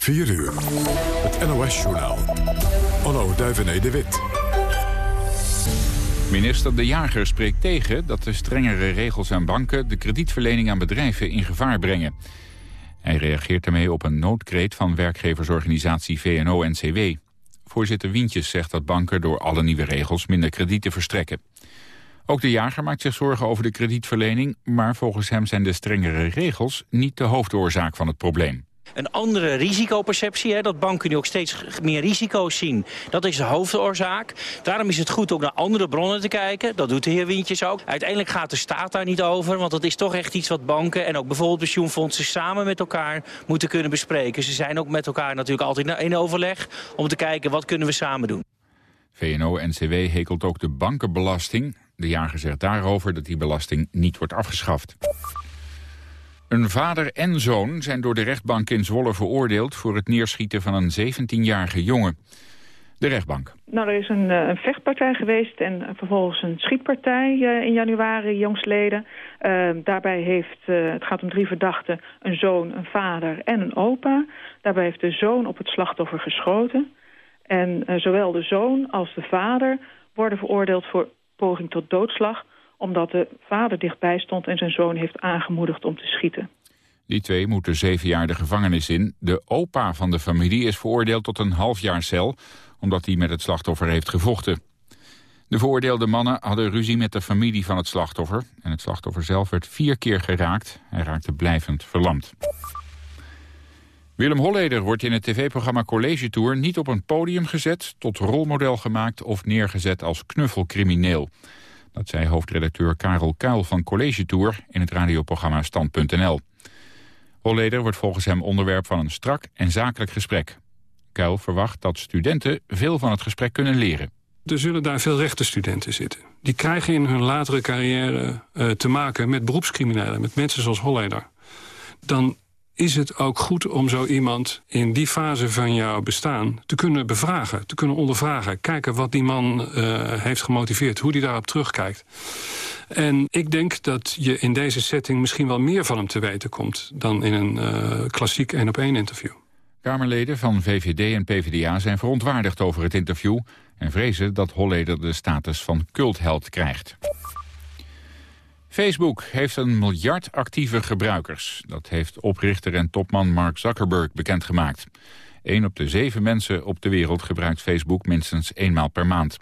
4 uur. Het NOS-journaal. Onno Duivené de Wit. Minister De Jager spreekt tegen dat de strengere regels aan banken... de kredietverlening aan bedrijven in gevaar brengen. Hij reageert daarmee op een noodkreet van werkgeversorganisatie VNO-NCW. Voorzitter Wientjes zegt dat banken door alle nieuwe regels minder kredieten verstrekken. Ook de jager maakt zich zorgen over de kredietverlening... maar volgens hem zijn de strengere regels niet de hoofdoorzaak van het probleem. Een andere risicoperceptie, hè, dat banken nu ook steeds meer risico's zien. Dat is de hoofdoorzaak. Daarom is het goed ook naar andere bronnen te kijken. Dat doet de heer Wintjes ook. Uiteindelijk gaat de staat daar niet over, want dat is toch echt iets wat banken en ook bijvoorbeeld pensioenfondsen samen met elkaar moeten kunnen bespreken. Ze zijn ook met elkaar natuurlijk altijd in overleg om te kijken wat kunnen we samen doen. VNO-NCW hekelt ook de bankenbelasting. De jager zegt daarover dat die belasting niet wordt afgeschaft. Een vader en zoon zijn door de rechtbank in Zwolle veroordeeld... voor het neerschieten van een 17-jarige jongen. De rechtbank. Nou, er is een, eh, een, vechtpartij geweest en vervolgens een schietpartij uh, in januari jongsleden. Uh, daarbij heeft, het gaat om drie verdachten, een zoon, een vader en een opa. Daarbij heeft de zoon op het slachtoffer geschoten. En zowel de zoon als de vader worden veroordeeld voor poging tot doodslag omdat de vader dichtbij stond en zijn zoon heeft aangemoedigd om te schieten. Die twee moeten zeven jaar de gevangenis in. De opa van de familie is veroordeeld tot een half jaar cel... omdat hij met het slachtoffer heeft gevochten. De veroordeelde mannen hadden ruzie met de familie van het slachtoffer... en het slachtoffer zelf werd vier keer geraakt. Hij raakte blijvend verlamd. Willem Holleder wordt in het tv-programma College Tour niet op een podium gezet... tot rolmodel gemaakt of neergezet als knuffelcrimineel. Dat zei hoofdredacteur Karel Kuil van College Tour in het radioprogramma Stand.nl. Holleder wordt volgens hem onderwerp van een strak en zakelijk gesprek. Kuil verwacht dat studenten veel van het gesprek kunnen leren. Er zullen daar veel rechtenstudenten zitten. Die krijgen in hun latere carrière uh, te maken met beroepscriminelen, met mensen zoals Holleder. Dan is het ook goed om zo iemand in die fase van jouw bestaan te kunnen bevragen, te kunnen ondervragen. Kijken wat die man uh, heeft gemotiveerd, hoe die daarop terugkijkt. En ik denk dat je in deze setting misschien wel meer van hem te weten komt... dan in een uh, klassiek één-op-één interview. Kamerleden van VVD en PvdA zijn verontwaardigd over het interview... en vrezen dat Holleder de status van cultheld krijgt. Facebook heeft een miljard actieve gebruikers. Dat heeft oprichter en topman Mark Zuckerberg bekendgemaakt. Een op de zeven mensen op de wereld gebruikt Facebook minstens eenmaal per maand.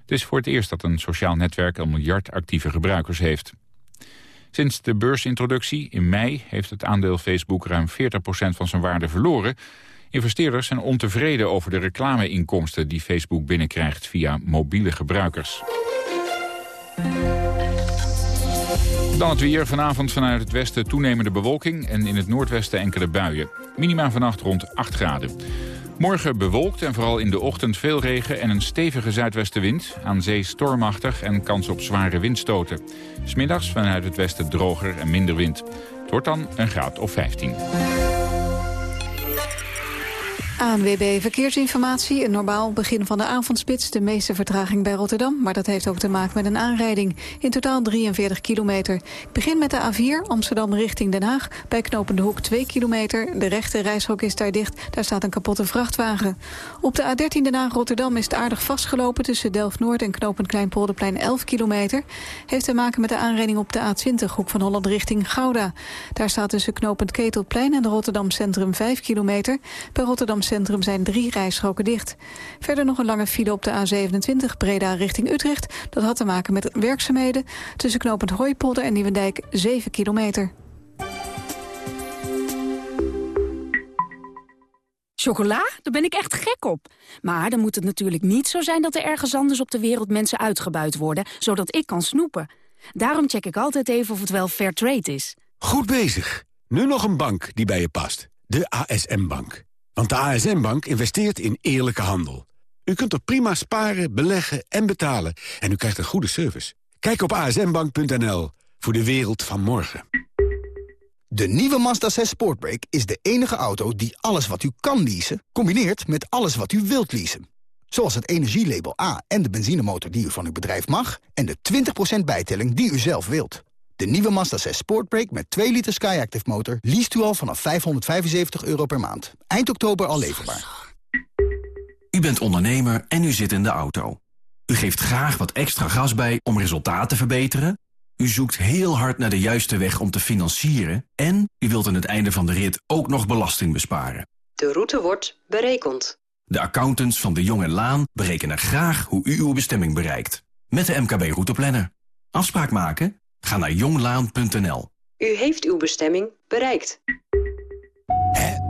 Het is voor het eerst dat een sociaal netwerk een miljard actieve gebruikers heeft. Sinds de beursintroductie in mei heeft het aandeel Facebook ruim 40% van zijn waarde verloren. Investeerders zijn ontevreden over de reclameinkomsten die Facebook binnenkrijgt via mobiele gebruikers. Dan het weer. Vanavond vanuit het westen toenemende bewolking en in het noordwesten enkele buien. Minima vannacht rond 8 graden. Morgen bewolkt en vooral in de ochtend veel regen en een stevige zuidwestenwind. Aan zee stormachtig en kans op zware windstoten. Smiddags vanuit het westen droger en minder wind. Het wordt dan een graad of 15. ANWB Verkeersinformatie. Een normaal begin van de avondspits. De meeste vertraging bij Rotterdam. Maar dat heeft ook te maken met een aanrijding. In totaal 43 kilometer. Ik begin met de A4 Amsterdam richting Den Haag. Bij Knopende Hoek 2 kilometer. De rechte reishok is daar dicht. Daar staat een kapotte vrachtwagen. Op de A13 Den Haag Rotterdam is het aardig vastgelopen... tussen Delft-Noord en Knopend Kleinpolderplein 11 kilometer. Heeft te maken met de aanrijding op de A20 Hoek van Holland richting Gouda. Daar staat tussen Knopend Ketelplein en Rotterdam Centrum 5 kilometer. Bij Rotterdam centrum zijn drie rijstroken dicht. Verder nog een lange file op de A27 Breda richting Utrecht. Dat had te maken met werkzaamheden. Tussen knopend Hooipolder en Nieuwendijk 7 kilometer. Chocola? Daar ben ik echt gek op. Maar dan moet het natuurlijk niet zo zijn dat er ergens anders op de wereld mensen uitgebuit worden, zodat ik kan snoepen. Daarom check ik altijd even of het wel fair trade is. Goed bezig. Nu nog een bank die bij je past. De ASM-bank. Want de ASM-bank investeert in eerlijke handel. U kunt er prima sparen, beleggen en betalen. En u krijgt een goede service. Kijk op asmbank.nl voor de wereld van morgen. De nieuwe Mazda 6 Sportbrake is de enige auto die alles wat u kan leasen... combineert met alles wat u wilt leasen. Zoals het energielabel A en de benzinemotor die u van uw bedrijf mag... en de 20% bijtelling die u zelf wilt. De nieuwe Mazda 6 Sportbrake met 2 liter Skyactiv motor... liest u al vanaf 575 euro per maand. Eind oktober al leverbaar. U bent ondernemer en u zit in de auto. U geeft graag wat extra gas bij om resultaat te verbeteren. U zoekt heel hard naar de juiste weg om te financieren... en u wilt aan het einde van de rit ook nog belasting besparen. De route wordt berekend. De accountants van de Jong en Laan berekenen graag hoe u uw bestemming bereikt. Met de MKB Routeplanner. Afspraak maken? Ga naar jonglaan.nl. U heeft uw bestemming bereikt. Hè?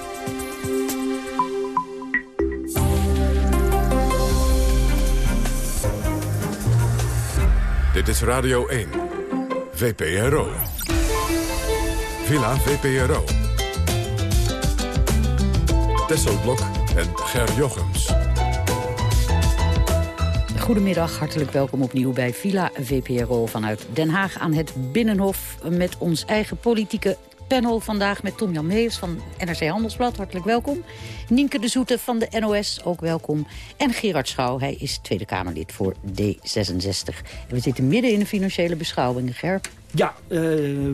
Dit is Radio 1. VPRO. Villa VPRO. Tesselblok en Ger Jochems. Goedemiddag, hartelijk welkom opnieuw bij Villa VPRO vanuit Den Haag aan het Binnenhof... met ons eigen politieke panel vandaag met Tom Jan Meers van NRC Handelsblad. Hartelijk welkom. Nienke de Zoete van de NOS, ook welkom. En Gerard Schouw, hij is Tweede Kamerlid voor D66. En we zitten midden in de financiële beschouwingen, Ger. Ja, uh,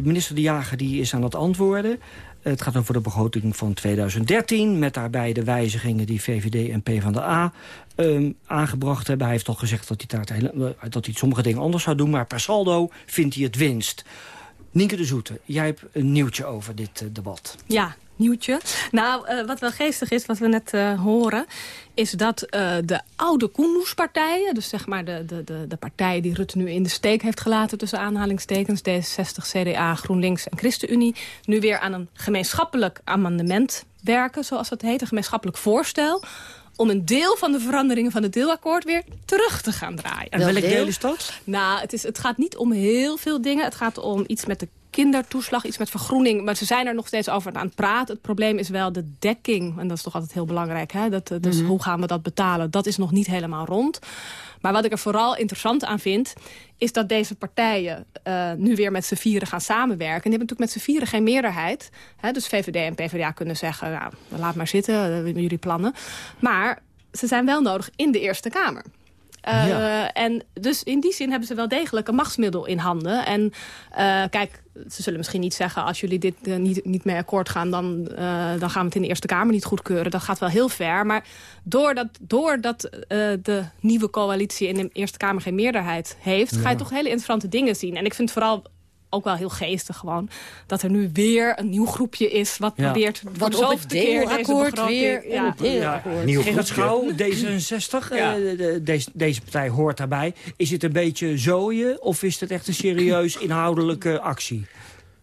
minister De Jager die is aan het antwoorden. Het gaat over de begroting van 2013... met daarbij de wijzigingen die VVD en PvdA um, aangebracht hebben. Hij heeft al gezegd dat hij, daar, dat hij sommige dingen anders zou doen... maar per saldo vindt hij het winst. Nienke de Zoete, jij hebt een nieuwtje over dit uh, debat. Ja, nieuwtje. Nou, uh, wat wel geestig is, wat we net uh, horen... is dat de oude Koenderspartijen... dus zeg maar de, de, de, de partijen die Rutte nu in de steek heeft gelaten... tussen aanhalingstekens, D66, CDA, GroenLinks en ChristenUnie... nu weer aan een gemeenschappelijk amendement werken, zoals dat heet. Een gemeenschappelijk voorstel om een deel van de veranderingen van het deelakkoord weer terug te gaan draaien. En welk deel is dat? Nou, het, is, het gaat niet om heel veel dingen. Het gaat om iets met de kindertoeslag, iets met vergroening. Maar ze zijn er nog steeds over aan het praten. Het probleem is wel de dekking. En dat is toch altijd heel belangrijk. Hè? Dat, dus mm -hmm. hoe gaan we dat betalen? Dat is nog niet helemaal rond. Maar wat ik er vooral interessant aan vind... is dat deze partijen uh, nu weer met z'n vieren gaan samenwerken. En die hebben natuurlijk met z'n vieren geen meerderheid. Hè? Dus VVD en PvdA kunnen zeggen... Nou, laat maar zitten, uh, jullie plannen. Maar ze zijn wel nodig in de Eerste Kamer. Uh, ja. En dus in die zin hebben ze wel degelijk een machtsmiddel in handen. En uh, kijk, ze zullen misschien niet zeggen... als jullie dit uh, niet, niet mee akkoord gaan... Dan, dan gaan we het in de Eerste Kamer niet goedkeuren. Dat gaat wel heel ver. Maar doordat, doordat de nieuwe coalitie in de Eerste Kamer geen meerderheid heeft... Ja. ga je toch hele interessante dingen zien. En ik vind vooral ook wel heel geestig gewoon. Dat er nu weer een nieuw groepje is wat ja. probeert... Wat op het deelakkoord weer ja. Ja. Nieuw Schouw, D66, ja. uh, de, deze, deze partij hoort daarbij. Is het een beetje zooien of is het echt een serieus inhoudelijke actie?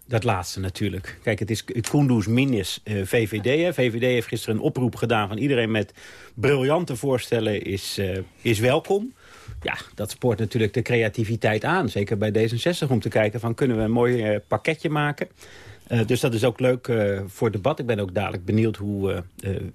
Dat laatste natuurlijk. Kijk, het is Kunduz minus uh, VVD. Hè. VVD heeft gisteren een oproep gedaan van iedereen met briljante voorstellen is, uh, is welkom. Ja, dat spoort natuurlijk de creativiteit aan. Zeker bij D66 om te kijken van kunnen we een mooi uh, pakketje maken. Uh, dus dat is ook leuk uh, voor debat. Ik ben ook dadelijk benieuwd hoe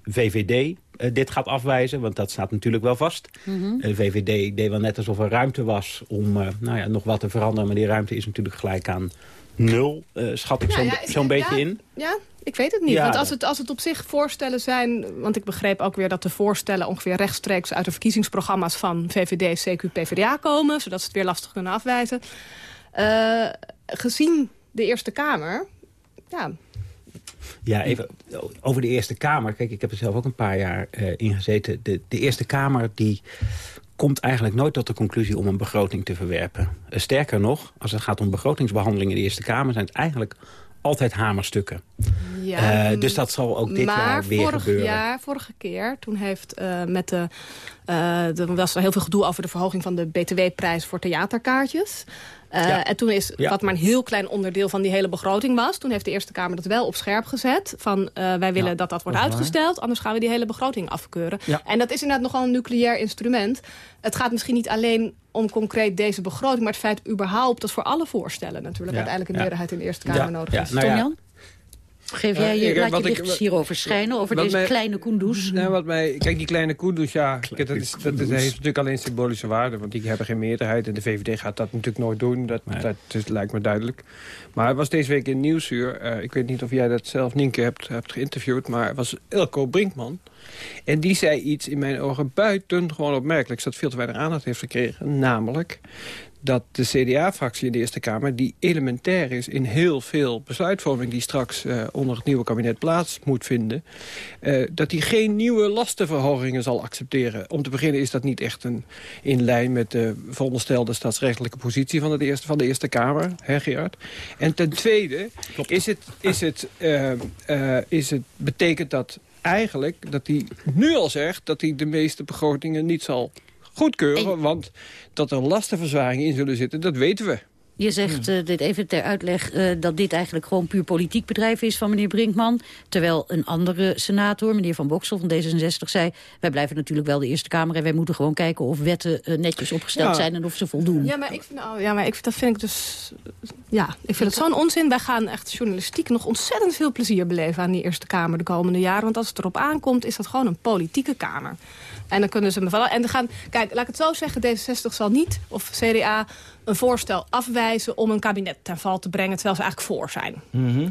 VVD dit gaat afwijzen. Want dat staat natuurlijk wel vast. Mm -hmm. VVD deed wel net alsof er ruimte was om nou ja, nog wat te veranderen. Maar die ruimte is natuurlijk gelijk aan nul, schat ik zo'n ja, zo beetje ja, in. Ja, ik weet het niet. Want als het, als het op zich voorstellen zijn... want ik begreep ook weer dat de voorstellen... ongeveer rechtstreeks uit de verkiezingsprogramma's van VVD, CQ, PvdA komen... zodat ze het weer lastig kunnen afwijzen. Uh, gezien de Eerste Kamer... Ja, ja, even over de Eerste Kamer. Kijk, ik heb er zelf ook een paar jaar uh, in gezeten. De, de Eerste Kamer die komt eigenlijk nooit tot de conclusie om een begroting te verwerpen. Uh, sterker nog, als het gaat om begrotingsbehandelingen in de Eerste Kamer... zijn het eigenlijk altijd hamerstukken. Ja, uh, dus dat zal ook dit jaar weer vorig gebeuren. Jaar, vorige keer, toen heeft uh, met de... Uh, er was er heel veel gedoe over de verhoging van de btw-prijs voor theaterkaartjes. Uh, ja. En toen is, ja. wat maar een heel klein onderdeel van die hele begroting was... toen heeft de Eerste Kamer dat wel op scherp gezet. Van, uh, wij willen ja, dat dat wordt dat uitgesteld, waar. anders gaan we die hele begroting afkeuren. En dat is inderdaad nogal een nucleair instrument. Het gaat misschien niet alleen om concreet deze begroting... maar het feit überhaupt dat voor alle voorstellen natuurlijk... uiteindelijk een meerderheid in de Eerste Kamer nodig is. Nou? Geef jij Uh, je, laat wat je ik- lichtjes hierover schijnen, over deze mij- kleine Kunduz. Nou, wat mij, kijk, die kleine Kunduz, ja, dat, is, dat is, heeft natuurlijk alleen symbolische waarde. Want die hebben geen meerderheid. En de VVD gaat dat natuurlijk nooit doen. Dat, dat is, lijkt me duidelijk. Maar het was deze week in Nieuwsuur. eh, ik weet niet of jij dat zelf, Nienke, hebt, hebt geïnterviewd. Maar het was Elko Brinkman. En die zei iets in mijn ogen buitengewoon opmerkelijks... dat veel te weinig aandacht heeft gekregen. Namelijk dat de CDA-fractie in de Eerste Kamer... die elementair is in heel veel besluitvorming... die straks eh, onder het nieuwe kabinet plaats moet vinden... eh, dat die geen nieuwe lastenverhogingen zal accepteren. Om te beginnen is dat niet echt een, in lijn met de veronderstelde staatsrechtelijke positie van, het eerste, van de Eerste Kamer, hè Gerard? En ten tweede is het, is het, eh, is het, betekent dat eigenlijk dat hij nu al zegt... dat hij de meeste begrotingen niet zal goedkeuren. Want dat er lastenverzwaringen in zullen zitten, dat weten we. Je zegt, Hmm. eh, dit even ter uitleg, eh, dat dit eigenlijk gewoon puur politiek bedrijf is van meneer Brinkman. Terwijl een andere senator, meneer Van Boksel van D66, zei... wij blijven natuurlijk wel de Eerste Kamer en wij moeten gewoon kijken of wetten eh, netjes opgesteld Ja. zijn en of ze voldoen. Ja, maar ik vind, oh, ja, maar ik, dat vind ik dus... Ja, ik vind het zo'n onzin. Wij gaan echt journalistiek nog ontzettend veel plezier beleven... aan die Eerste Kamer de komende jaren. Want als het erop aankomt, is dat gewoon een politieke Kamer. En dan kunnen ze me vallen. En dan gaan, kijk, laat ik het zo zeggen, D66 zal niet, of CDA, een voorstel afwijzen om een kabinet ten val te brengen, terwijl ze eigenlijk voor zijn.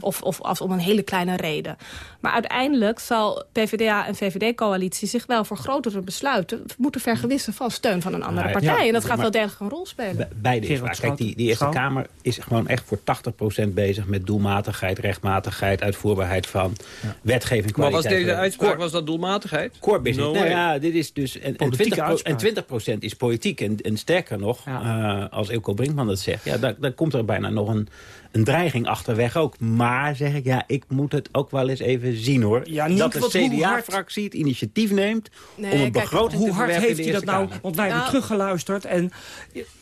Of, of als om een hele kleine reden. Maar uiteindelijk zal PvdA en VVD-coalitie zich wel voor grotere besluiten moeten vergewissen van steun van een andere Nou, partij. ja, en dat gaat maar- wel degelijk een rol spelen. Be- Beide is waar. Kijk, die, die Eerste Schouw. Kamer is gewoon echt voor 80% bezig met doelmatigheid, rechtmatigheid, uitvoerbaarheid van wetgeving, Maar was deze uitspraak was dat doelmatigheid? Core business. No nou ja, dit is dus. En, en, Politieke 20, uitspraak. en 20% is politiek. En, en sterker nog, eh, als Ilko Brinkman dat zegt, ja, daar, daar komt er bijna nog een, een dreiging achterweg ook. Maar zeg ik, ja, ik moet het ook wel eens even zien hoor. Ja, Niek, dat de hoe hard- CDA-fractie het initiatief neemt Nee, om een kijk, begroting hoe te hard verwerpen heeft hij dat nou? Want wij hebben Nou- teruggeluisterd en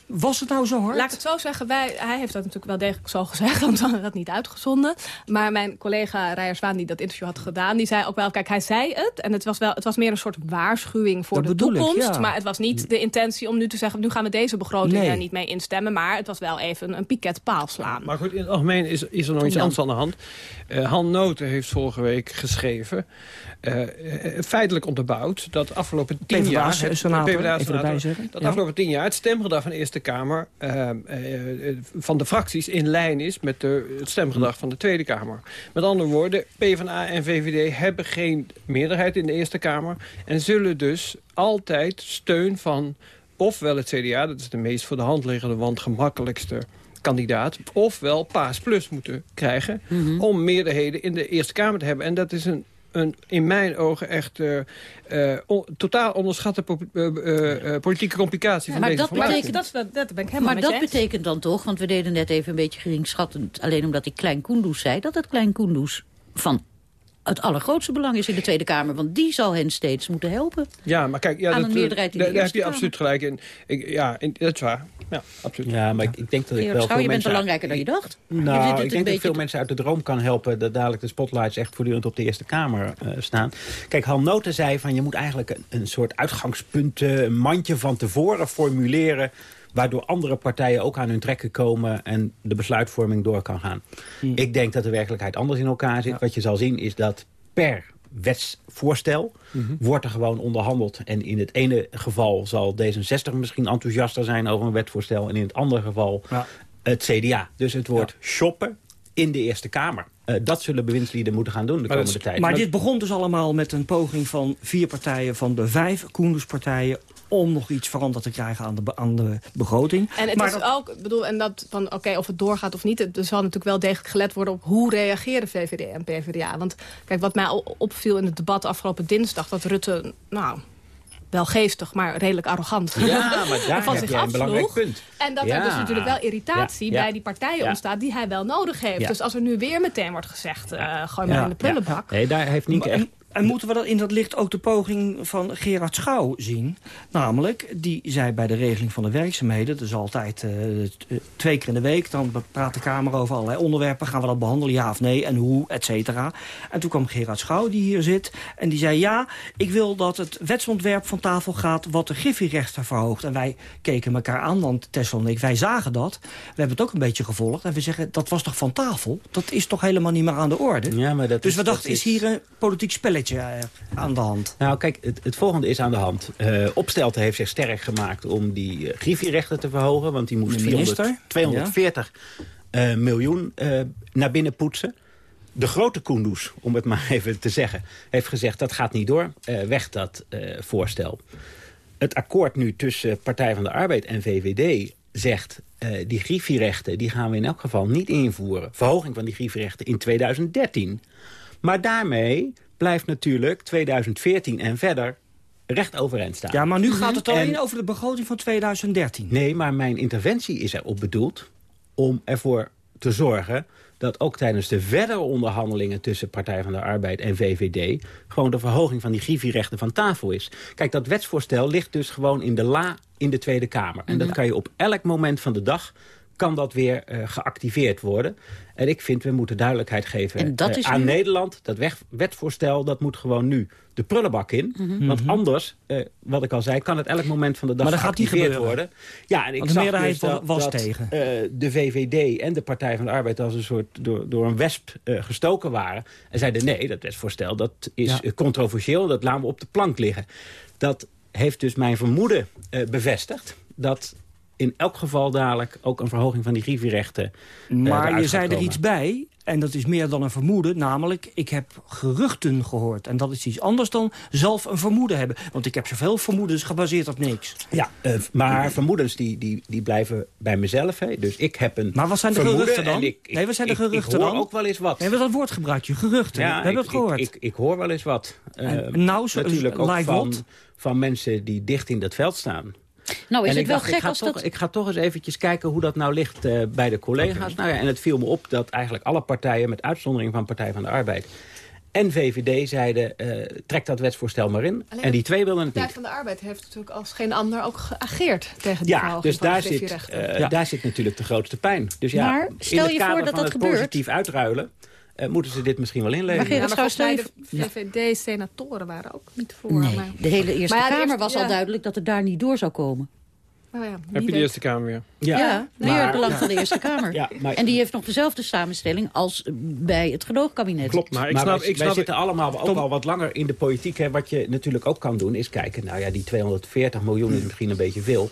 was het nou zo hard? Laat ik het zo zeggen, wij, hij heeft dat natuurlijk wel degelijk zo gezegd, want we hadden dat niet uitgezonden. Maar mijn collega Rijer Zwaan, die dat interview had gedaan, die zei ook wel, kijk, hij zei het. En het was, wel, het was meer een soort waarschuwing voor Dat de bedoel ik, toekomst. ja. Maar het was niet de intentie om nu te zeggen, nu gaan we deze begroting Nee. er niet mee instemmen. Maar het was wel even een piketpaal slaan. Maar goed, in het algemeen is, is er nog iets Jan. anders aan de hand. Eh, Han Noten heeft vorige week geschreven, feitelijk onderbouwd... dat afgelopen tien jaar... senator, senator, erbij zeggen. Dat Ja. afgelopen tien jaar het stemgedrag van de Eerste Kamer... eh, eh, eh, van de fracties in lijn is met de, het stemgedrag van de Tweede Kamer. Met andere woorden, PvdA en VVD hebben geen meerderheid in de Eerste Kamer... en zullen dus altijd steun van ofwel het CDA... dat is de meest voor de hand liggende, want gemakkelijkste kandidaat... ofwel Paas Plus moeten krijgen... om meerderheden in de Eerste Kamer te hebben. En dat is een, een in mijn ogen echt eh, eh, on- totaal onderschatte po- eh, politieke complicatie van maar deze dat betekent- dat, dat, dat ben ik helemaal Maar met dat eens. betekent dan toch, want we deden net even een beetje geringschattend... alleen omdat ik Klein Koendoes zei, dat het Klein Koendoes van het allergrootste belang is in de Tweede Kamer. Want die zal hen steeds moeten helpen. Ja, maar kijk, ja, Aan dat, een meerderheid in de daar, daar heb Eerste je Kamer. absoluut gelijk in. Ik, ja, in, dat is waar. Ja, absoluut. Ja, maar ik, ik denk dat ik wel Schouw, veel je bent belangrijker dan je dacht. Nou, ik denk dat beetje veel mensen uit de droom kan helpen... dat dadelijk de spotlights echt voortdurend op de Eerste Kamer eh, staan. Kijk, Han Noten zei van je moet eigenlijk een, een soort uitgangspunt... eh, een mandje van tevoren formuleren... waardoor andere partijen ook aan hun trekken komen... en de besluitvorming door kan gaan. Ik denk dat de werkelijkheid anders in elkaar zit. Wat je zal zien is dat per wetsvoorstel wordt er gewoon onderhandeld. En in het ene geval zal D66 misschien enthousiaster zijn over een wetvoorstel... en in het andere geval het CDA. Dus het wordt shoppen in de Eerste Kamer. Eh, dat zullen bewindslieden moeten gaan doen de Maar, komende tijd. maar dit begon dus allemaal met een poging van vier partijen van de vijf Koenderspartijen om nog iets veranderd te krijgen aan de, aan de begroting. En het maar is dat- ook, ik bedoel, en dat van oké, of het doorgaat of niet, er zal natuurlijk wel degelijk gelet worden op hoe reageren VVD en PvdA. Want kijk, wat mij al opviel in het debat afgelopen dinsdag, dat Rutte, nou, wel geestig, maar redelijk arrogant. Ja, maar daar van heb zich een belangrijk punt. En dat Ja. er dus natuurlijk wel irritatie Ja, ja. bij die partijen Ja. ontstaat die hij wel nodig heeft. Ja. Dus als er nu weer meteen wordt gezegd, eh gooi maar in de prullenbak. Nee, daar heeft Nienke echt, En moeten we dat in dat licht ook de poging van Gerard Schouw zien? Namelijk, die zei bij de regeling van de werkzaamheden... dus altijd uh, twee keer in de week... dan praat de Kamer over allerlei onderwerpen. Gaan we dat behandelen, ja of nee, en hoe, et cetera. En toen kwam Gerard Schouw, die hier zit... en die zei, ja, ik wil dat het wetsontwerp van tafel gaat... wat de griffierechten verhoogt. En wij keken elkaar aan, want Tessel en ik, wij zagen dat. We hebben het ook een beetje gevolgd. En we zeggen, dat was toch van tafel? Dat is toch helemaal niet meer aan de orde? Ja, maar dat dus is, we dachten, is... is hier een politiek spelletje eh, aan de hand? Nou, kijk, het, het volgende is aan de hand. Uh, Opstelten heeft zich sterk gemaakt om die uh, griffierechten te verhogen. Want die moest 400, 240 ja. uh, miljoen naar binnen poetsen. De grote Kunduz, om het maar even te zeggen, heeft gezegd... dat gaat niet door, weg dat voorstel. Het akkoord nu tussen Partij van de Arbeid en VVD zegt... die griffierechten die gaan we in elk geval niet invoeren. Verhoging van die griffierechten in 2013. Maar daarmee blijft natuurlijk 2014 en verder recht overeind staan. Ja, maar nu gaat het alleen en, over de begroting van 2013. Nee, maar mijn interventie is erop bedoeld om ervoor te zorgen dat ook tijdens de verdere onderhandelingen... tussen Partij van de Arbeid en VVD... gewoon de verhoging van die griffierechten van tafel is. Kijk, dat wetsvoorstel ligt dus gewoon in de la in de Tweede Kamer. En dat kan je op elk moment van de dag kan dat weer uh, geactiveerd worden. En ik vind, we moeten duidelijkheid geven uh, aan nu... Nederland. Dat wetvoorstel, dat moet gewoon nu de prullenbak in. Mm -hmm. Want anders, uh, wat ik al zei, kan het elk moment van de dag maar geactiveerd worden. Ja, en ik Want de meerderheid dus dat, was dat, tegen. de VVD en de Partij van de Arbeid als een soort door, door een wesp gestoken waren. En zeiden nee, dat wetsvoorstel dat is ja. controversieel. Dat laten we op de plank liggen. Dat heeft dus mijn vermoeden bevestigd dat in elk geval dadelijk ook een verhoging van die griffierechten. Maar je zei er iets bij, en dat is meer dan een vermoeden. Namelijk, ik heb geruchten gehoord. En dat is iets anders dan zelf een vermoeden hebben. Want ik heb zoveel vermoedens gebaseerd op niks. Ja, uh, maar vermoedens die, die, die blijven bij mezelf. Hè. Dus ik heb een Maar wat zijn de geruchten dan? Ik, ik, nee, wat zijn de geruchten ik hoor dan? ook wel eens wat. Nee, dat woord gebruik je? Geruchten. Ja, we hebben het gehoord. Ik, ik, hoor wel eens wat. Uh, en, nou, zo, natuurlijk ook live van, van mensen die dicht in dat veld staan. Nou, is en het ik wel dacht, gek als toch, dat... Ik ga toch eens eventjes kijken hoe dat nou ligt uh, bij de collega's. Nou ja, en het viel me op dat eigenlijk alle partijen... met uitzondering van Partij van de Arbeid en VVD zeiden, uh, trek dat wetsvoorstel maar in. Alleen en die twee wilden het Partij niet. van de Arbeid heeft natuurlijk als geen ander ook geageerd tegen die Ja, verhoging dus van daar de zit, uh, daar zit natuurlijk de grootste pijn. Dus ja, Maar stel in het je kader voor dat van dat het gebeurt. positief uitruilen... Uh, moeten ze dit misschien wel inleveren. Ja, maar volgens mij de VVD-senatoren waren ook niet voor. Nee, maar... de hele Eerste Maar ja, de Kamer was ja. al duidelijk dat het daar niet door zou komen. Nou ja, Heb je de. Eerste Kamer weer? Ja, maar- meerderheid van de Eerste Kamer. Ja, maar- En die heeft nog dezelfde samenstelling als bij het gedoogkabinet. Klopt, Maar ik maar snap- wij, ik wij snap- zitten allemaal ook Tom- al wat langer in de politiek. Hè. Wat je natuurlijk ook kan doen is kijken... nou ja, die 240 miljoen is misschien een beetje veel...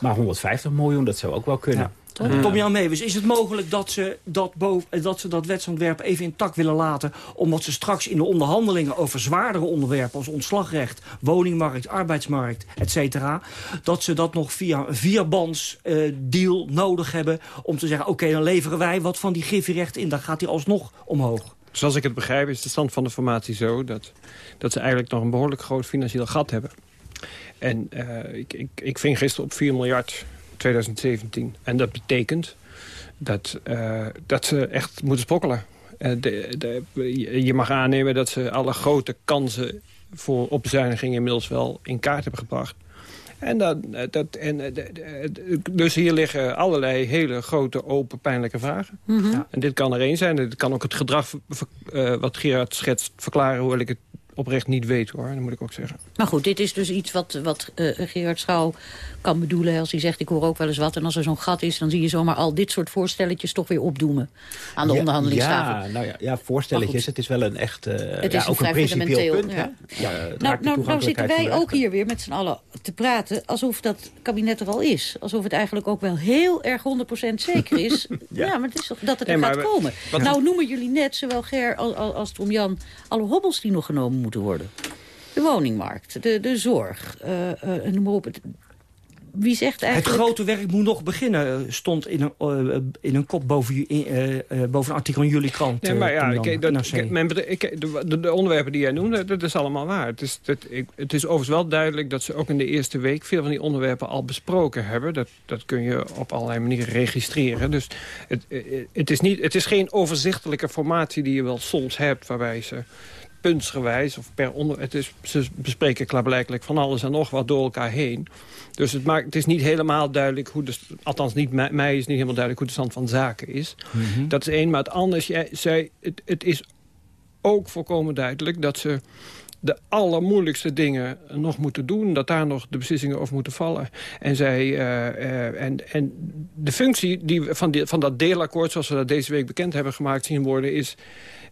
maar 150 miljoen, dat zou ook wel kunnen. Tom, Tom Jan Meeuwis, is het mogelijk dat ze dat, boven, dat ze dat wetsontwerp even intact willen laten... omdat ze straks in de onderhandelingen over zwaardere onderwerpen... als ontslagrecht, woningmarkt, arbeidsmarkt, et cetera... dat ze dat nog via een vierbands eh, deal nodig hebben... om te zeggen, oké, dan leveren wij wat van die griffierecht in. Dan gaat die alsnog omhoog. Zoals ik het begrijp is de stand van de formatie zo... dat, dat ze eigenlijk nog een behoorlijk groot financieel gat hebben. En eh, ik, ik, ik ving gisteren op 4 miljard 2017. En dat betekent dat, eh, dat ze echt moeten sprokkelen. Eh, de, de, je- mag aannemen dat ze alle grote kansen voor op bezuinigingen inmiddels wel in kaart hebben gebracht. En dat, dat, en, eh, dus hier liggen allerlei hele grote, open, pijnlijke vragen. Mhm. Ja, en dit kan er één zijn. Dit kan ook het gedrag eh, wat Gerard schetst verklaren... hoewel ik het oprecht niet weet, hoor. Dat moet ik ook zeggen. Maar goed, dit is dus iets wat, wat eh, Gerard Schouw kan bedoelen. Als hij zegt, ik hoor ook wel eens wat. En als er zo'n gat is, dan zie je zomaar al dit soort voorstelletjes toch weer opdoemen. Aan de Ja, onderhandelingstafel. Ja, nou ja, ja voorstelletjes. Het is wel een echt eh, Het ja, is ook vrij een principieel fundamenteel, punt. ja. Nou, nou, nou zitten wij ook hier weer met z'n allen te praten... alsof dat kabinet er al is. Alsof het eigenlijk ook wel heel erg 100% zeker is. ja. maar het is toch dat het er Nee, gaat we- komen. wat- Nou noemen jullie net, zowel Ger als, als, Tom Jan... alle hobbels die nog genomen moeten worden. De woningmarkt, de, de zorg, eh, eh, noem maar op. Het- Wie zegt Het eigenlijk... grote werk moet nog beginnen, eh, stond in een, eh, in een kop boven, in, eh, eh, boven een artikel in jullie krant. Nee, maar ja, dat, mijn bedrijf- ik- de, de, de onderwerpen die jij noemde, dat is allemaal waar. Het is, dat, ik, het is overigens wel duidelijk dat ze ook in de eerste week... veel van die onderwerpen al besproken hebben. Dat, dat kun je op allerlei manieren registreren. Dus het, het, is niet, het is geen overzichtelijke formatie die je wel soms hebt... waarbij ze puntsgewijs of per onder... Het is, ze bespreken klaarblijkelijk van alles en nog wat door elkaar heen. Dus het, maakt, het is niet helemaal duidelijk hoe de... Althans, niet, mij is niet helemaal duidelijk hoe de stand van zaken is. Mhm. Dat is één. Maar het andere, jij zei, het, het is ook volkomen duidelijk dat ze de allermoeilijkste dingen nog moeten doen. Dat daar nog de beslissingen over moeten vallen. En, zij, eh, eh, en, en de functie die, van, die, van dat deelakkoord... zoals we dat deze week bekend hebben gemaakt zien worden... is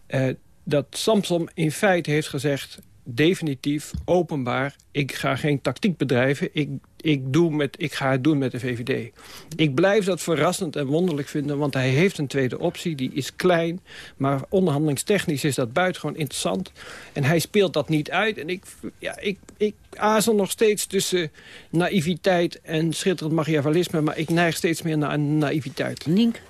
eh, dat Samsom in feite heeft gezegd definitief, openbaar... ik ga geen tactiek bedrijven, ik, ik, doe met, ik ga het doen met de VVD. Ik blijf dat verrassend en wonderlijk vinden... want hij heeft een tweede optie, die is klein... maar onderhandelingstechnisch is dat buitengewoon interessant. En hij speelt dat niet uit. En ik, ja, ik, ik azel nog steeds tussen naïviteit en schitterend machiavellisme... maar ik neig steeds meer naar naïviteit. Nink,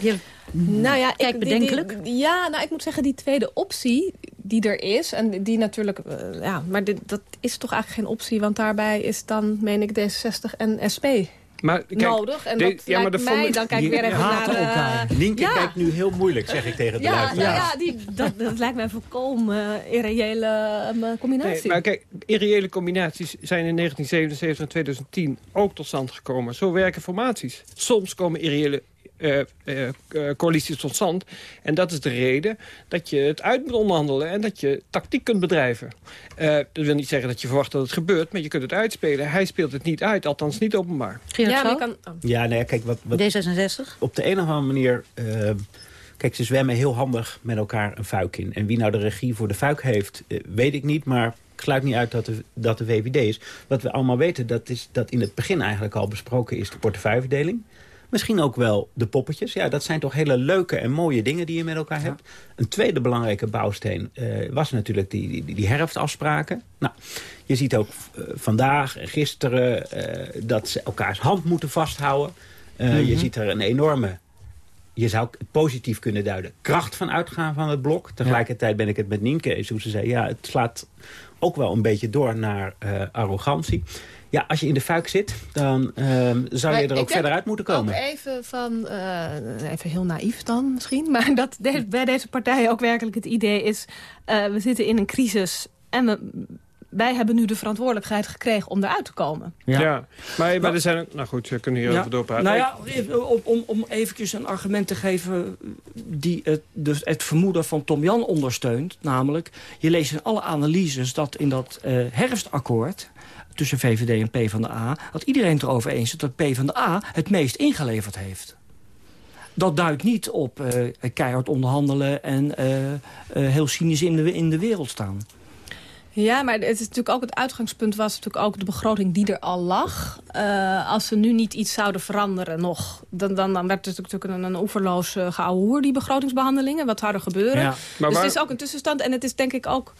je nou ja, Kijk die- bedenkelijk. die- ja, nou, ik moet zeggen, die tweede optie die er is... en die natuurlijk, eh, ja, maar dit, dat is toch eigenlijk geen optie... want daarbij is dan, meen ik, D66 en SP Maar, kijk, nodig. En de- dat ja, maar lijkt de mij, dan kijk ik weer even naar... eh, elkaar. Nienke ja. kijkt nu heel moeilijk, zeg ik tegen de Ja, luisteraar. nou ja die, dat, dat lijkt mij volkomen uh, irreële eh, combinatie. Nee, maar kijk, irreële combinaties zijn in 1977 en 2010 ook tot stand gekomen. Zo werken formaties. Soms komen irreële eh, eh, eh, coalities tot stand. En dat is de reden dat je het uit moet onderhandelen... en dat je tactiek kunt bedrijven. Eh, dat wil niet zeggen dat je verwacht dat het gebeurt... maar je kunt het uitspelen. Hij speelt het niet uit, althans niet openbaar. ja, kan, oh. Ja, nee, kijk, wat, wat D66? op de een of andere manier... eh, kijk, ze zwemmen heel handig met elkaar een fuik in. En wie nou de regie voor de fuik heeft, weet ik niet... maar ik sluit niet uit dat de, dat de VVD is. Wat we allemaal weten, dat is dat in het begin eigenlijk al besproken is... de portefeuilleverdeling. Misschien ook wel de poppetjes. Ja, dat zijn toch hele leuke en mooie dingen die je met elkaar hebt. Een tweede belangrijke bouwsteen eh, was natuurlijk die, die, die herfstafspraken. Nou, je ziet ook eh, vandaag en gisteren eh, dat ze elkaars hand moeten vasthouden. Eh, Mhm. Je ziet er een enorme, je zou positief kunnen duiden, kracht van uitgaan van het blok. Tegelijkertijd ben ik het met Nienke eens, hoe ze zei, ja, het slaat ook wel een beetje door naar arrogantie. Ja, als je in de fuik zit, dan ehm, zou Maar je er ook verder uit moeten komen. Ook even van, eh, even heel naïef dan misschien... maar dat de- bij deze partij ook werkelijk het idee is... eh, we zitten in een crisis en we, wij hebben nu de verantwoordelijkheid gekregen om eruit te komen. Ja, maar, maar er zijn ook... Nou goed, we kunnen hierover Ja, doorpraten. Nou ja, om, om eventjes een argument te geven die het, dus het vermoeden van Tom Jan ondersteunt. Namelijk, je leest in alle analyses dat in dat eh, herfstakkoord tussen VVD en PvdA... dat iedereen het erover eens is dat PvdA het meest ingeleverd heeft. Dat duidt niet op eh, keihard onderhandelen en eh, eh, heel cynisch in de, in de wereld staan. Ja, maar het is natuurlijk ook het uitgangspunt was natuurlijk ook de begroting die er al lag. Eh, als ze nu niet iets zouden veranderen nog, dan, dan, dan werd het natuurlijk een, een oeverloos uh, geouwehoer, die begrotingsbehandelingen. Wat zou er gebeuren? Ja, maar dus waar- het is ook een tussenstand en het is denk ik ook...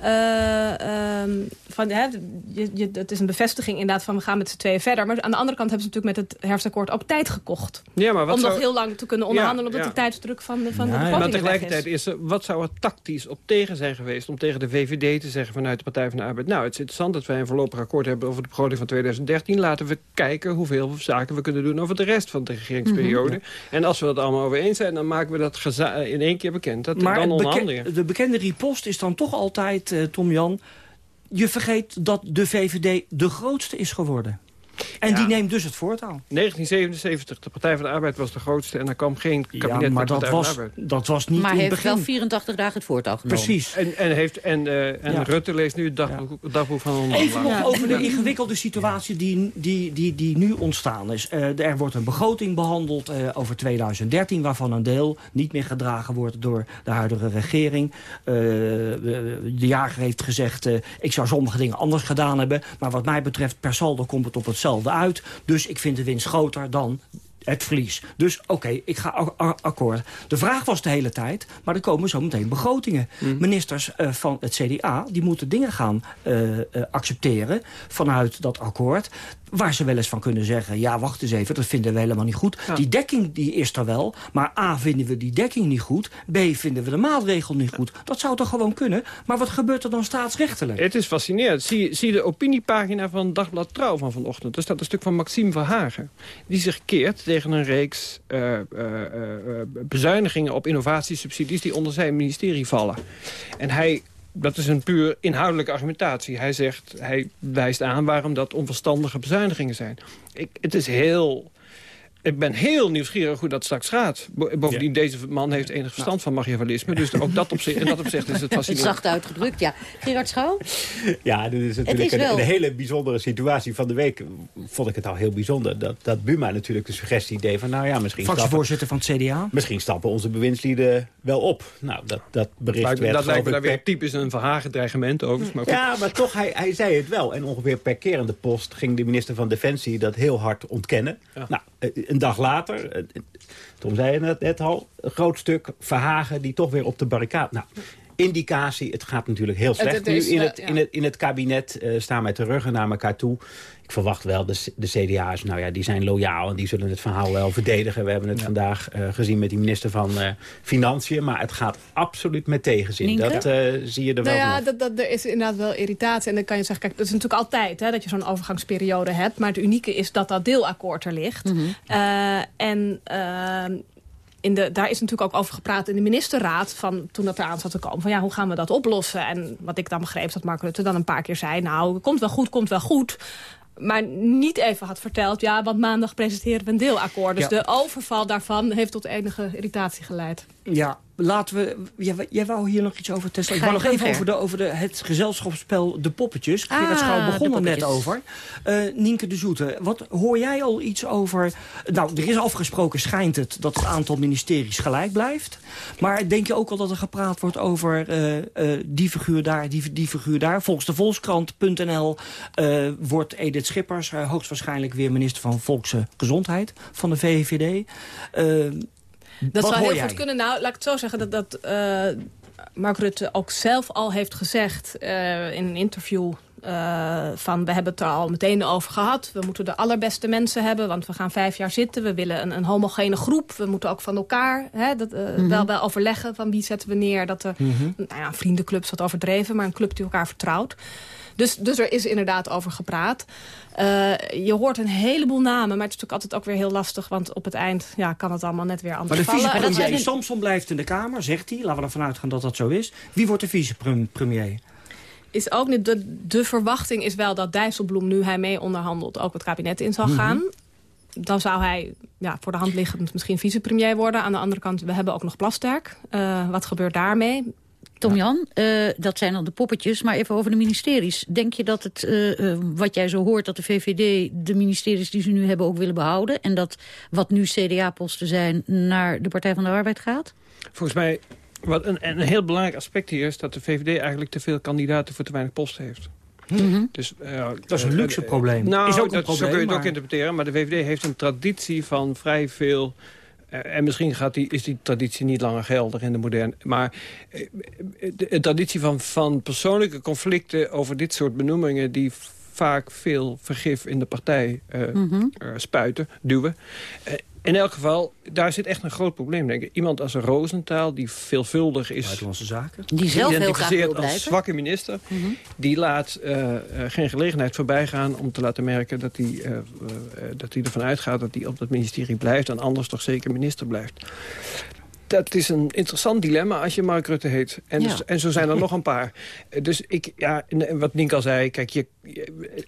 eh, ehm, van, hè, je, je, het is een bevestiging inderdaad van we gaan met z'n tweeën verder. Maar aan de andere kant hebben ze natuurlijk met het herfstakkoord ook tijd gekocht. Ja, maar wat om zou- nog heel lang te kunnen onderhandelen... omdat Ja, de tijdsdruk van de, van de maar begrotingen weg tegelijkertijd is. is er, wat zou er tactisch op tegen zijn geweest... om tegen de VVD te zeggen vanuit de Partij van de Arbeid... nou, het is interessant dat wij een voorlopig akkoord hebben over de begroting van 2013. Laten we kijken hoeveel zaken we kunnen doen over de rest van de regeringsperiode. Mhm. En als we dat allemaal over eens zijn, dan maken we dat in één keer bekend. Dat Maar dan onderhandelingen. de bekende ripost is dan toch altijd, eh, Tom Jan... je vergeet dat de VVD de grootste is geworden. En die neemt dus het voortouw. 1977, de Partij van de Arbeid was de grootste... en er kwam geen kabinet Ja, maar met de dat Partij was, van de Arbeid. dat was niet maar in het heeft begin. wel 84 dagen het voortouw genomen. Precies. En, en, heeft, en, eh, en Ja. Rutte leest nu het dagboek, van een Even nog Ja. over de ingewikkelde situatie die, die, die, die nu ontstaan is. Eh, er wordt een begroting behandeld eh, over 2013... waarvan een deel niet meer gedragen wordt door de huidige regering. Eh, de jager heeft gezegd... eh, ik zou sommige dingen anders gedaan hebben... maar wat mij betreft per saldo komt het op hetzelfde uit. Dus ik vind de winst groter dan het verlies. Dus oké, ik ga akkoord. De vraag was de hele tijd, maar er komen zo meteen begrotingen. Ministers eh, van het CDA die moeten dingen gaan eh, eh, accepteren vanuit dat akkoord. Waar ze wel eens van kunnen zeggen, ja wacht eens even, dat vinden we helemaal niet goed. Die dekking die is er wel, maar A vinden we die dekking niet goed. B vinden we de maatregel niet goed. Dat zou toch gewoon kunnen? Maar wat gebeurt er dan staatsrechtelijk? Het is fascinerend. Zie, zie de opiniepagina van Dagblad Trouw van vanochtend. Er staat een stuk van Maxime Verhagen. Die zich keert tegen een reeks eh, eh, eh, bezuinigingen op innovatiesubsidies... die onder zijn ministerie vallen. En hij dat is een puur inhoudelijke argumentatie. Hij zegt, hij wijst aan waarom dat onverstandige bezuinigingen zijn. Ik, het is heel ik ben heel nieuwsgierig hoe dat straks gaat. Bovendien, deze man heeft enig verstand van machiavellisme. Dus ook dat opzicht, in dat opzicht is het fascinerend. Zacht uitgedrukt, ja. Gerard Schouw? Ja, dit is natuurlijk een, hele bijzondere situatie. Van de week vond ik het al heel bijzonder. Dat, dat Buma natuurlijk de suggestie deed van... nou ja, misschien Fractievoorzitter van het CDA. Misschien stappen onze bewindslieden wel op. Nou, dat, dat bericht maar, werd... Dat lijkt me daar weer typisch een verhagen dreigement over. Maar ja, maar toch, hij, hij zei het wel. En ongeveer per keer in de post ging de minister van Defensie dat heel hard ontkennen. Nou, eh, een dag later, eh, Tom zei het net al, een groot stuk Verhagen die toch weer op de barricade... Nou, indicatie, het gaat natuurlijk heel slecht nu in het, in het, in het kabinet. Uh, staan met de ruggen naar elkaar toe. Ik verwacht wel, de, de CDA's, nou ja, die zijn loyaal... en die zullen het verhaal wel verdedigen. We hebben het vandaag uh, gezien met die minister van uh, Financiën. Maar het gaat absoluut met tegenzin. Nienke? Dat zie je er wel nou ja, dat, dat, er is inderdaad wel irritatie. En dan kan je zeggen, kijk, dat is natuurlijk altijd... Hè, dat je zo'n overgangsperiode hebt. Maar het unieke is dat dat deelakkoord er ligt. Mm -hmm. en ehm, in de, daar is natuurlijk ook over gepraat in de ministerraad... Van, toen dat eraan zat te komen, van ja, hoe gaan we dat oplossen? En wat ik dan begreep, dat Mark Rutte dan een paar keer zei... nou, komt wel goed, komt wel goed maar niet even had verteld... ja, want maandag presenteren we een deelakkoord. Dus ja. de overval daarvan heeft tot enige irritatie geleid. Ja, laten we... Jij, jij wou hier nog iets over testen. Ik wou nog even over, de, over de, het gezelschapsspel De Poppetjes. Ah, Gerard Schouw begon er net over. Uh, Nienke de Zoete, wat hoor jij al iets over... Nou, er is afgesproken, schijnt het, dat het aantal ministeries gelijk blijft. Maar denk je ook al dat er gepraat wordt over uh, uh, die figuur daar, die, die figuur daar? Volgens de Volkskrant.nl wordt Edith Schippers hoogstwaarschijnlijk weer minister van Volksgezondheid van de VVD. Dat Wat zou heel jij? goed kunnen. Nou, laat ik het zo zeggen dat, dat uh, Mark Rutte ook zelf al heeft gezegd uh, in een interview... Uh, van we hebben het er al meteen over gehad. We moeten de allerbeste mensen hebben, want we gaan vijf jaar zitten. We willen een, een homogene groep. We moeten ook van elkaar hè, dat, mm -hmm. wel, wel overleggen van wie zetten we neer. Dat er, mm -hmm. nou ja, een vriendenclub is wat overdreven, maar een club die elkaar vertrouwt. Dus, dus er is inderdaad over gepraat. Uh, je hoort een heleboel namen, maar het is natuurlijk altijd ook weer heel lastig... want op het eind ja, kan het allemaal net weer anders maar de vallen. vicepremier Samson blijft in de Kamer, zegt hij. Laten we ervan uitgaan dat dat zo is. Wie wordt de vicepremier? Is ook niet de, de verwachting is wel dat Dijsselbloem, nu hij mee onderhandelt... ook het kabinet in zal mm -hmm. gaan dan zou hij ja, voor de hand liggend misschien vicepremier worden. Aan de andere kant, we hebben ook nog Plasterk. Uh, wat gebeurt daarmee? Tom-Jan, uh, dat zijn dan de poppetjes, maar even over de ministeries. Denk je dat het, uh, uh, wat jij zo hoort, dat de VVD de ministeries die ze nu hebben ook willen behouden? En dat wat nu CDA-posten zijn naar de Partij van de Arbeid gaat? Volgens mij, wat een, een heel belangrijk aspect hier is dat de VVD eigenlijk te veel kandidaten voor te weinig posten heeft. Mm -hmm. dus, dat is een luxe probleem. Nou, is ook dat, een probleem, zo kun je het maar... ook interpreteren. Maar de VVD heeft een traditie van vrij veel uh, en misschien gaat die, is die traditie niet langer geldig in de moderne... maar uh, de, de, traditie van, van persoonlijke conflicten over dit soort benoemingen... die vaak veel vergif in de partij mm -hmm. spuiten, duwen. In elk geval, daar zit echt een groot probleem, denk ik. Iemand als een Roosentaal, die veelvuldig is... Buitenlandse zaken. Die zelf heel graag wil als zwakke minister. Mm -hmm. Die laat uh, uh, geen gelegenheid voorbij gaan om te laten merken... dat hij uh, dat hij ervan uitgaat dat hij op dat ministerie blijft... en anders toch zeker minister blijft. Dat is een interessant dilemma als je Mark Rutte heet. En, ja. dus, en zo zijn er nog een paar. Dus ik, ja, en wat Nink al zei... kijk, je,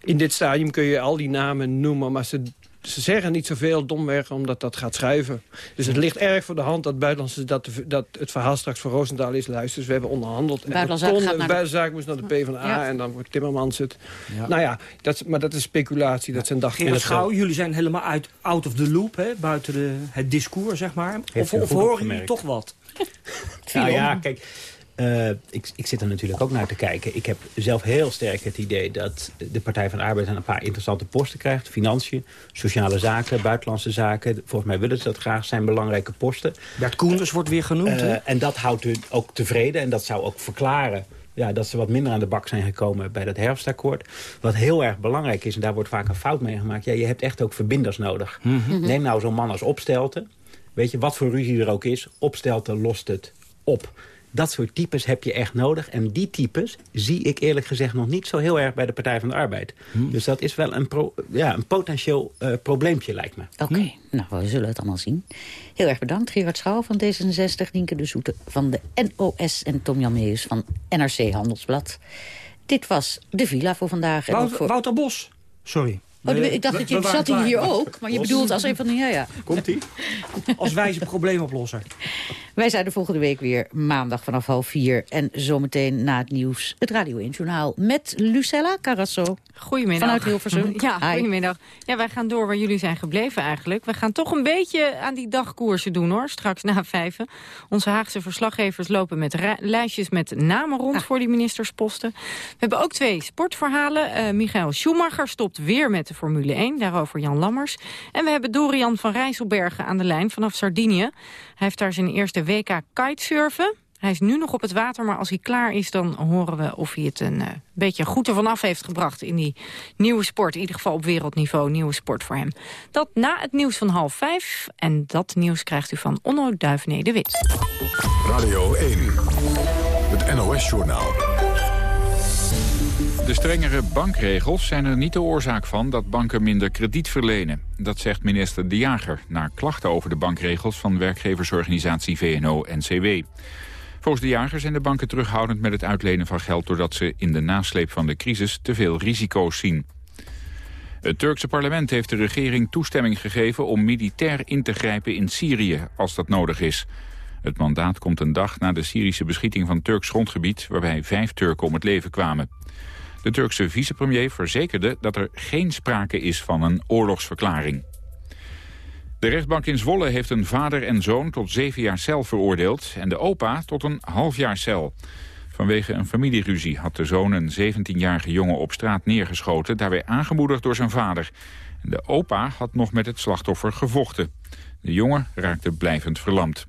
in dit stadium kun je al die namen noemen... maar ze ze zeggen niet zoveel domweg omdat dat gaat schuiven. Dus het ligt erg voor de hand dat, buitenlandse, dat, de, dat het verhaal straks voor Roosendaal is. Luister, dus we hebben onderhandeld. Buitenlandse de zaak moest naar de PvdA ja. en dan wordt Timmermans het. Ja. Nou ja, dat, maar dat is speculatie. Dat zijn dagelijks. Schouw, jullie zijn helemaal uit, out of the loop, hè, buiten de, het discours, zeg maar. Of, of horen jullie toch wat? nou ja, kijk... Uh, ik, ik, zit er natuurlijk ook naar te kijken. Ik heb zelf heel sterk het idee dat de Partij van de Arbeid... een paar interessante posten krijgt. Financiën, sociale zaken, buitenlandse zaken. Volgens mij willen ze dat graag, zijn belangrijke posten. Bert Koenders wordt weer genoemd. Uh, en dat houdt u ook tevreden. En dat zou ook verklaren ja, dat ze wat minder aan de bak zijn gekomen bij dat herfstakkoord. Wat heel erg belangrijk is, en daar wordt vaak een fout mee gemaakt... ja, je hebt echt ook verbinders nodig. Mm -hmm. Neem nou zo'n man als Opstelten. Weet je, wat voor ruzie er ook is, Opstelten lost het op. dat soort types heb je echt nodig. En die types zie ik eerlijk gezegd nog niet zo heel erg bij de Partij van de Arbeid. Hm. Dus dat is wel een, pro, ja, een potentieel uh, probleempje, lijkt me. Oké, okay. nou, we zullen het allemaal zien. Heel erg bedankt, Gerard Schouw van D66, Nienke de Zoete van de NOS en Tom Jan Meus van NRC Handelsblad. Dit was de villa voor vandaag. En Wouter, voor... Wouter Bos, sorry. Oh, ik dacht dat je zat hier, hier ook, maar je bedoelt als een van de... Ja, ja. Komt-ie? als wijze probleemoplosser. Wij zijn er volgende week weer maandag vanaf half vier. En zometeen na het nieuws het Radio 1 Journaal met Lucella Carasso. Goedemiddag. Vanuit Hilversum. Ja, Hi. goedemiddag. Ja, wij gaan door waar jullie zijn gebleven eigenlijk. We gaan toch een beetje aan die dagkoersen doen hoor, straks na vijven. Onze Haagse verslaggevers lopen met lijstjes met namen rond ah. voor die ministersposten. We hebben ook twee sportverhalen. Uh, Michael Schumacher stopt weer met de Formule 1, daarover Jan Lammers. En we hebben Dorian van Rijsselbergen aan de lijn vanaf Sardinië. Hij heeft daar zijn eerste WK kitesurfen. Hij is nu nog op het water, maar als hij klaar is... dan horen we of hij het een uh, beetje goed ervan af heeft gebracht... in die nieuwe sport, in ieder geval op wereldniveau, nieuwe sport voor hem. Dat na het nieuws van half vijf. En dat nieuws krijgt u van Onno Duivené de Wit. Radio 1, het NOS-journaal. De strengere bankregels zijn er niet de oorzaak van dat banken minder krediet verlenen. Dat zegt minister De Jager na klachten over de bankregels van werkgeversorganisatie VNO-NCW. Volgens De Jager zijn de banken terughoudend met het uitlenen van geld... doordat ze in de nasleep van de crisis te veel risico's zien. Het Turkse parlement heeft de regering toestemming gegeven om militair in te grijpen in Syrië als dat nodig is. Het mandaat komt een dag na de Syrische beschieting van Turks grondgebied waarbij vijf Turken om het leven kwamen. De Turkse vicepremier verzekerde dat er geen sprake is van een oorlogsverklaring. De rechtbank in Zwolle heeft een vader en zoon tot zeven jaar cel veroordeeld... en de opa tot een half jaar cel. Vanwege een familieruzie had de zoon een 17-jarige jongen op straat neergeschoten... daarbij aangemoedigd door zijn vader. De opa had nog met het slachtoffer gevochten. De jongen raakte blijvend verlamd.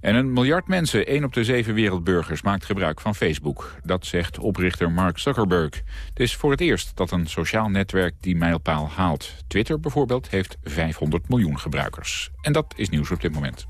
En een miljard mensen, één op de zeven wereldburgers, maakt gebruik van Facebook. Dat zegt oprichter Mark Zuckerberg. Het is voor het eerst dat een sociaal netwerk die mijlpaal haalt. Twitter bijvoorbeeld heeft 500 miljoen gebruikers. En dat is nieuws op dit moment.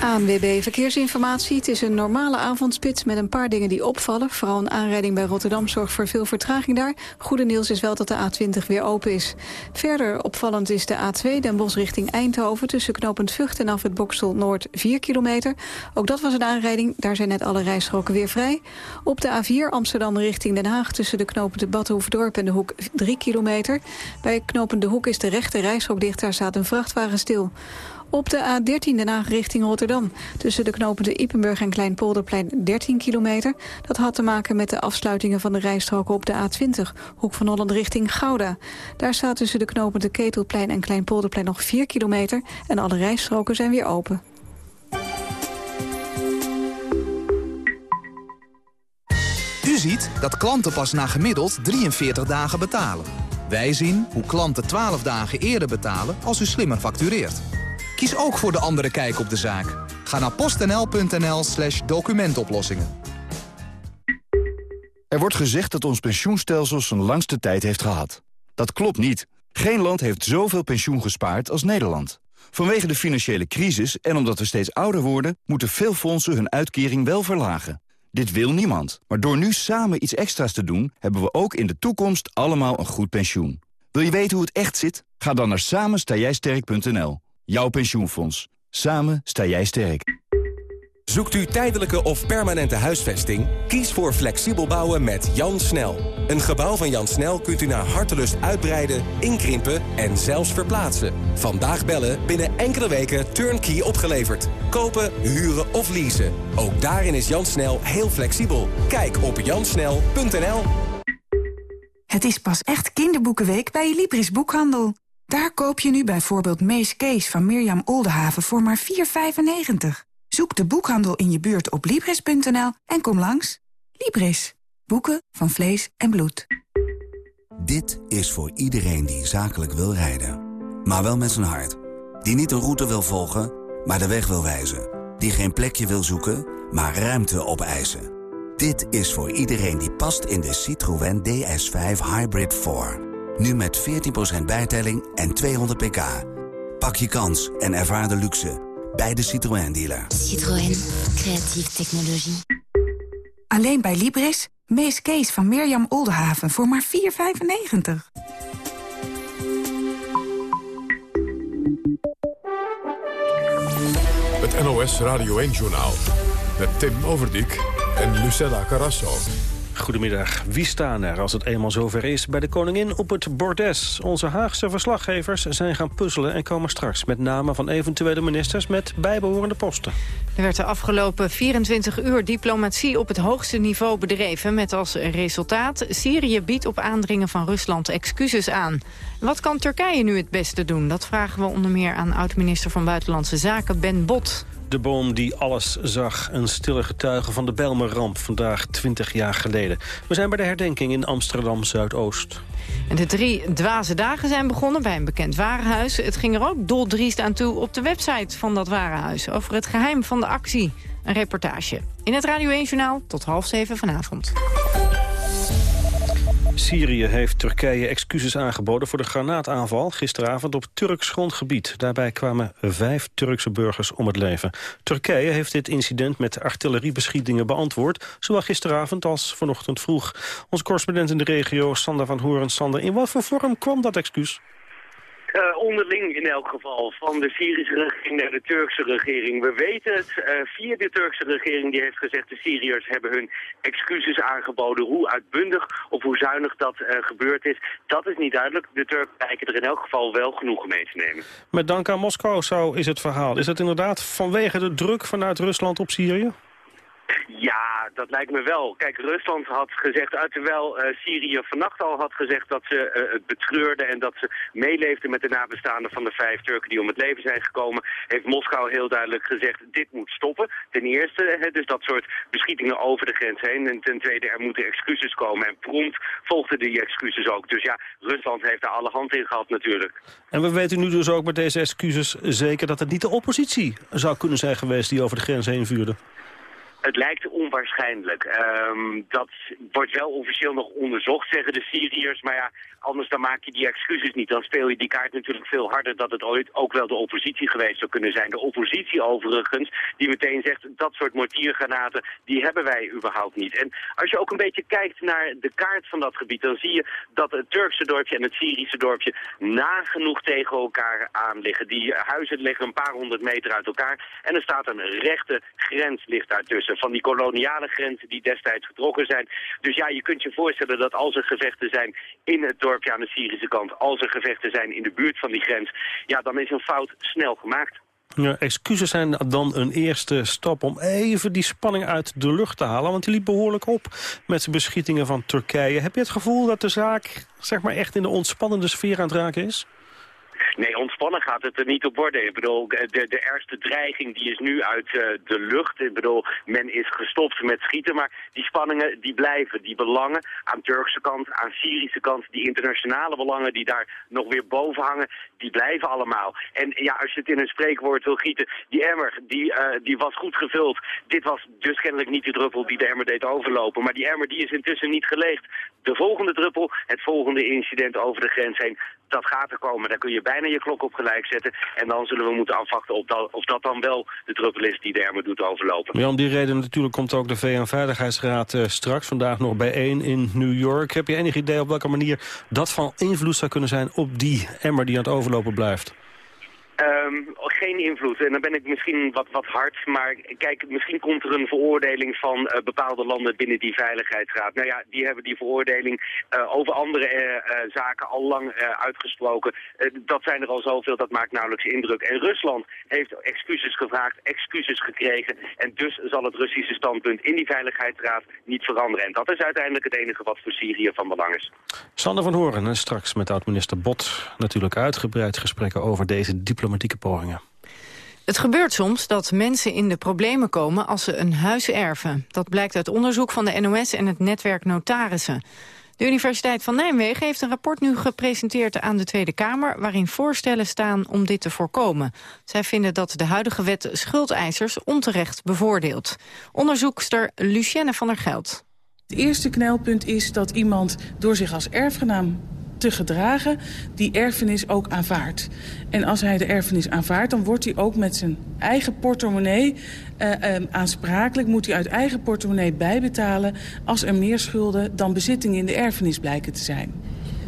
ANWB Verkeersinformatie. Het is een normale avondspits met een paar dingen die opvallen. Vooral een aanrijding bij Rotterdam zorgt voor veel vertraging daar. Goede nieuws is wel dat de A20 weer open is. Verder opvallend is de A2 Den Bosch richting Eindhoven... tussen knooppunt Vught en af het Boksel Noord 4 kilometer. Ook dat was een aanrijding, daar zijn net alle rijstroken weer vrij. Op de A4 Amsterdam richting Den Haag... tussen de knooppunt Badhoevedorp en de Hoek 3 kilometer. Bij knooppunt De Hoek is de rechte rijstrook dicht, daar staat een vrachtwagen stil. Op de A13 Den Haag richting Rotterdam. Tussen de knopen de Ipenburg en Kleinpolderplein 13 kilometer. Dat had te maken met de afsluitingen van de rijstroken op de A20. Hoek van Holland richting Gouda. Daar staat tussen de knopen de Ketelplein en Kleinpolderplein nog 4 kilometer. En alle rijstroken zijn weer open. U ziet dat klanten pas na gemiddeld 43 dagen betalen. Wij zien hoe klanten 12 dagen eerder betalen als u slimmer factureert. Kies ook voor de andere kijk op de zaak. Ga naar postnl.nl slash documentoplossingen. Er wordt gezegd dat ons pensioenstelsel zijn langste tijd heeft gehad. Dat klopt niet. Geen land heeft zoveel pensioen gespaard als Nederland. Vanwege de financiële crisis en omdat we steeds ouder worden... moeten veel fondsen hun uitkering wel verlagen. Dit wil niemand. Maar door nu samen iets extra's te doen... hebben we ook in de toekomst allemaal een goed pensioen. Wil je weten hoe het echt zit? Ga dan naar samenstaaijsterk.nl. Jouw pensioenfonds. Samen sta jij sterk. Zoekt u tijdelijke of permanente huisvesting? Kies voor flexibel bouwen met Jan Snel. Een gebouw van Jan Snel kunt u naar hartelust uitbreiden, inkrimpen en zelfs verplaatsen. Vandaag bellen, binnen enkele weken turnkey opgeleverd. Kopen, huren of leasen. Ook daarin is Jan Snel heel flexibel. Kijk op jansnel.nl Het is pas echt kinderboekenweek bij Libris Boekhandel. Daar koop je nu bijvoorbeeld Mees Kees van Mirjam Oldenhaven voor maar 4,95. Zoek de boekhandel in je buurt op Libris.nl en kom langs. Libris. Boeken van vlees en bloed. Dit is voor iedereen die zakelijk wil rijden. Maar wel met zijn hart. Die niet een route wil volgen, maar de weg wil wijzen. Die geen plekje wil zoeken, maar ruimte opeisen. Dit is voor iedereen die past in de Citroën DS5 Hybrid 4. Nu met 14% bijtelling en 200 pk. Pak je kans en ervaar de luxe bij de Citroën dealer. Citroën, creatieve technologie. Alleen bij Libris, Mees Kees van Mirjam Oldenhaven voor maar 4,95. Het NOS Radio 1-journaal. Met Tim Overdijk en Lucella Carrasso. Goedemiddag. Wie staan er als het eenmaal zover is bij de koningin op het bordes? Onze Haagse verslaggevers zijn gaan puzzelen en komen straks met namen van eventuele ministers met bijbehorende posten. Er werd de afgelopen 24 uur diplomatie op het hoogste niveau bedreven... met als resultaat Syrië biedt op aandringen van Rusland excuses aan. Wat kan Turkije nu het beste doen? Dat vragen we onder meer aan oud-minister van Buitenlandse Zaken Ben Bot. De boom die alles zag, een stille getuige van de Bijlmerramp... vandaag 20 jaar geleden. We zijn bij de herdenking in Amsterdam-Zuidoost. En de drie dwaze dagen zijn begonnen bij een bekend warenhuis. Het ging er ook doldriest aan toe op de website van dat warenhuis... over het geheim van de actie. Een reportage. In het Radio 1 Journaal tot half zeven vanavond. Syrië heeft Turkije excuses aangeboden voor de granaataanval gisteravond op Turks grondgebied. Daarbij kwamen vijf Turkse burgers om het leven. Turkije heeft dit incident met artilleriebeschietingen beantwoord, zowel gisteravond als vanochtend vroeg. Onze correspondent in de regio, Sander van Horen. Sander, in wat voor vorm kwam dat excuus? Uh, onderling in elk geval, van de Syrische regering naar de Turkse regering. We weten het, uh, via de Turkse regering die heeft gezegd... de Syriërs hebben hun excuses aangeboden. Hoe uitbundig of hoe zuinig dat uh, gebeurd is, dat is niet duidelijk. De Turken lijken er in elk geval wel genoegen mee te nemen. Met dank aan Moskou, zo is het verhaal. Is het inderdaad vanwege de druk vanuit Rusland op Syrië? Ja, dat lijkt me wel. Kijk, Rusland had gezegd, terwijl uh, Syrië vannacht al had gezegd dat ze uh, het betreurde en dat ze meeleefden met de nabestaanden van de vijf Turken die om het leven zijn gekomen, heeft Moskou heel duidelijk gezegd, dit moet stoppen. Ten eerste, hè, dus dat soort beschietingen over de grens heen. En ten tweede, er moeten excuses komen. En prompt volgden die excuses ook. Dus ja, Rusland heeft daar alle hand in gehad natuurlijk. En we weten nu dus ook met deze excuses zeker dat het niet de oppositie zou kunnen zijn geweest die over de grens heen vuurde. Het lijkt onwaarschijnlijk. Um, dat wordt wel officieel nog onderzocht, zeggen de Syriërs. Maar ja, anders dan maak je die excuses niet. Dan speel je die kaart natuurlijk veel harder dat het ooit ook wel de oppositie geweest zou kunnen zijn. De oppositie overigens, die meteen zegt dat soort mortiergranaten, die hebben wij überhaupt niet. En als je ook een beetje kijkt naar de kaart van dat gebied, dan zie je dat het Turkse dorpje en het Syrische dorpje nagenoeg tegen elkaar aan liggen. Die huizen liggen een paar honderd meter uit elkaar en er staat een rechte grens ligt daartussen van die koloniale grenzen die destijds getrokken zijn. Dus ja, je kunt je voorstellen dat als er gevechten zijn in het dorpje aan de Syrische kant, als er gevechten zijn in de buurt van die grens, ja, dan is een fout snel gemaakt. Ja, excuses zijn dan een eerste stap om even die spanning uit de lucht te halen. Want die liep behoorlijk op met de beschietingen van Turkije. Heb je het gevoel dat de zaak zeg maar, echt in de ontspannende sfeer aan het raken is? Nee, ontspannen gaat het er niet op worden. Ik bedoel, de, de ergste dreiging die is nu uit uh, de lucht. Ik bedoel, men is gestopt met schieten, maar die spanningen die blijven. Die belangen aan Turkse kant, aan Syrische kant, die internationale belangen die daar nog weer boven hangen, die blijven allemaal. En ja, als je het in een spreekwoord wil gieten, die emmer, die, uh, die was goed gevuld. Dit was dus kennelijk niet de druppel die de emmer deed overlopen. Maar die emmer die is intussen niet geleegd. De volgende druppel, het volgende incident over de grens heen, dat gaat er komen. Daar kun je bijna je klok op gelijk zetten. En dan zullen we moeten afwachten of dat, of dat dan wel de druppel is die de emmer doet overlopen. Ja, om die reden natuurlijk komt ook de VN-veiligheidsraad uh, straks vandaag nog bijeen in New York. Heb je enig idee op welke manier dat van invloed zou kunnen zijn op die emmer die aan het overlopen blijft? Um, geen invloed. En dan ben ik misschien wat, wat hard. Maar kijk, misschien komt er een veroordeling van uh, bepaalde landen binnen die Veiligheidsraad. Nou ja, die hebben die veroordeling uh, over andere uh, zaken al lang uitgesproken. dat zijn er al zoveel, dat maakt nauwelijks indruk. En Rusland heeft excuses gevraagd, excuses gekregen. En dus zal het Russische standpunt in die Veiligheidsraad niet veranderen. En dat is uiteindelijk het enige wat voor Syrië van belang is. Sander van Horen, straks met oud-minister Bot natuurlijk uitgebreid gesprekken over deze diplomatieke pogingen. Het gebeurt soms dat mensen in de problemen komen als ze een huis erven. Dat blijkt uit onderzoek van de NOS en het netwerk Notarissen. De Universiteit van Nijmegen heeft een rapport nu gepresenteerd aan de Tweede Kamer... waarin voorstellen staan om dit te voorkomen. Zij vinden dat de huidige wet schuldeisers onterecht bevoordeelt. Onderzoekster Lucienne van der Geld. Het eerste knelpunt is dat iemand door zich als erfgenaam te gedragen die erfenis ook aanvaardt. En als hij de erfenis aanvaardt, dan wordt hij ook met zijn eigen portemonnee uh, uh, aansprakelijk. Moet hij uit eigen portemonnee bijbetalen als er meer schulden dan bezittingen in de erfenis blijken te zijn.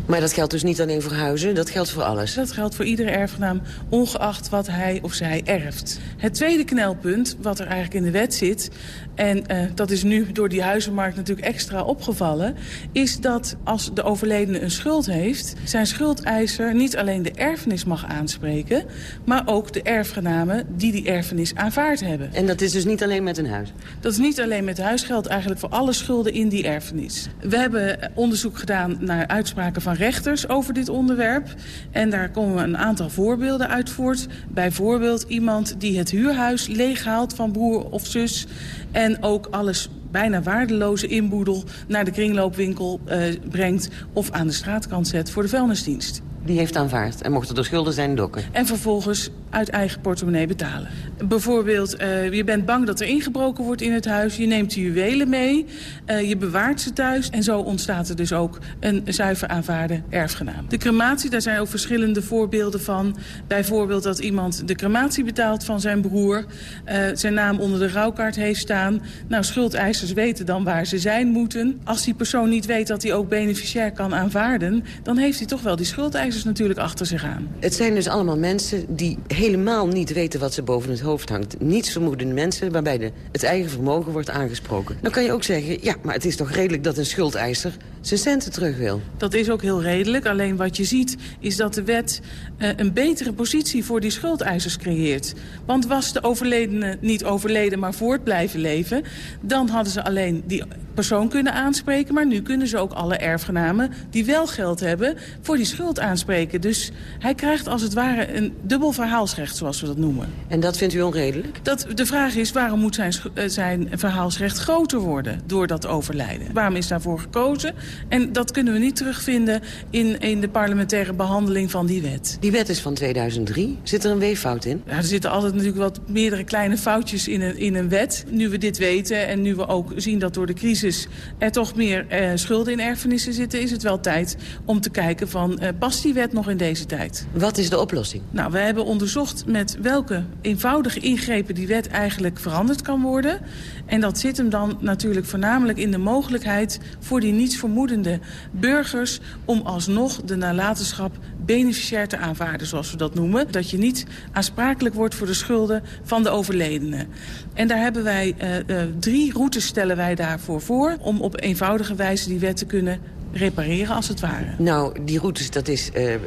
Maar dat geldt dus niet alleen voor huizen, dat geldt voor alles? Dat geldt voor iedere erfgenaam, ongeacht wat hij of zij erft. Het tweede knelpunt, wat er eigenlijk in de wet zit... en uh, dat is nu door die huizenmarkt natuurlijk extra opgevallen... is dat als de overledene een schuld heeft... zijn schuldeiser niet alleen de erfenis mag aanspreken... maar ook de erfgenamen die die erfenis aanvaard hebben. En dat is dus niet alleen met een huis? Dat is niet alleen met huis, geldt eigenlijk voor alle schulden in die erfenis. We hebben onderzoek gedaan naar uitspraken van rechters over dit onderwerp. En daar komen een aantal voorbeelden uit voort. Bijvoorbeeld iemand die het huurhuis leeghaalt van broer of zus... en ook alles bijna waardeloze inboedel naar de kringloopwinkel uh, brengt... of aan de straatkant zet voor de vuilnisdienst. Die heeft aanvaard en mochten er schulden zijn dokken. En vervolgens uit eigen portemonnee betalen. Bijvoorbeeld, uh, je bent bang dat er ingebroken wordt in het huis. Je neemt de juwelen mee. Uh, je bewaart ze thuis. En zo ontstaat er dus ook een zuiver aanvaarde erfgenaam. De crematie, daar zijn ook verschillende voorbeelden van. Bijvoorbeeld dat iemand de crematie betaalt van zijn broer. Uh, zijn naam onder de rouwkaart heeft staan. Nou, schuldeisers weten dan waar ze zijn moeten. Als die persoon niet weet dat hij ook beneficiair kan aanvaarden... dan heeft hij toch wel die schuldeisers natuurlijk achter zich aan. Het zijn dus allemaal mensen die helemaal niet weten wat ze boven het hoofd hangt. Niets vermoedende mensen waarbij de, het eigen vermogen wordt aangesproken. Dan kan je ook zeggen, ja, maar het is toch redelijk dat een schuldeiser zijn centen terug wil. Dat is ook heel redelijk. Alleen wat je ziet is dat de wet uh, een betere positie voor die schuldeisers creëert. Want was de overledene niet overleden, maar voort blijven leven... dan hadden ze alleen die persoon kunnen aanspreken. Maar nu kunnen ze ook alle erfgenamen die wel geld hebben... voor die schuld aanspreken. Dus hij krijgt als het ware een dubbel verhaalsrecht, zoals we dat noemen. En dat vindt u onredelijk? Dat, de vraag is, waarom moet zijn, zijn verhaalsrecht groter worden door dat overlijden? Waarom is daarvoor gekozen? En dat kunnen we niet terugvinden in, in de parlementaire behandeling van die wet. Die wet is van 2003. Zit er een weeffout in? Ja, er zitten altijd natuurlijk wat meerdere kleine foutjes in een, in een wet. Nu we dit weten en nu we ook zien dat door de crisis er toch meer eh, schulden in erfenissen zitten... is het wel tijd om te kijken van, eh, past die wet nog in deze tijd? Wat is de oplossing? Nou, we hebben onderzocht met welke eenvoudige ingrepen die wet eigenlijk veranderd kan worden. En dat zit hem dan natuurlijk voornamelijk in de mogelijkheid voor die niets vermoedende burgers om alsnog de nalatenschap beneficiair te aanvaarden, zoals we dat noemen. Dat je niet aansprakelijk wordt voor de schulden van de overledene. En daar hebben wij uh, uh, drie routes stellen wij daarvoor voor om op eenvoudige wijze die wet te kunnen repareren als het ware. Nou, die routes, dat is uh, uh,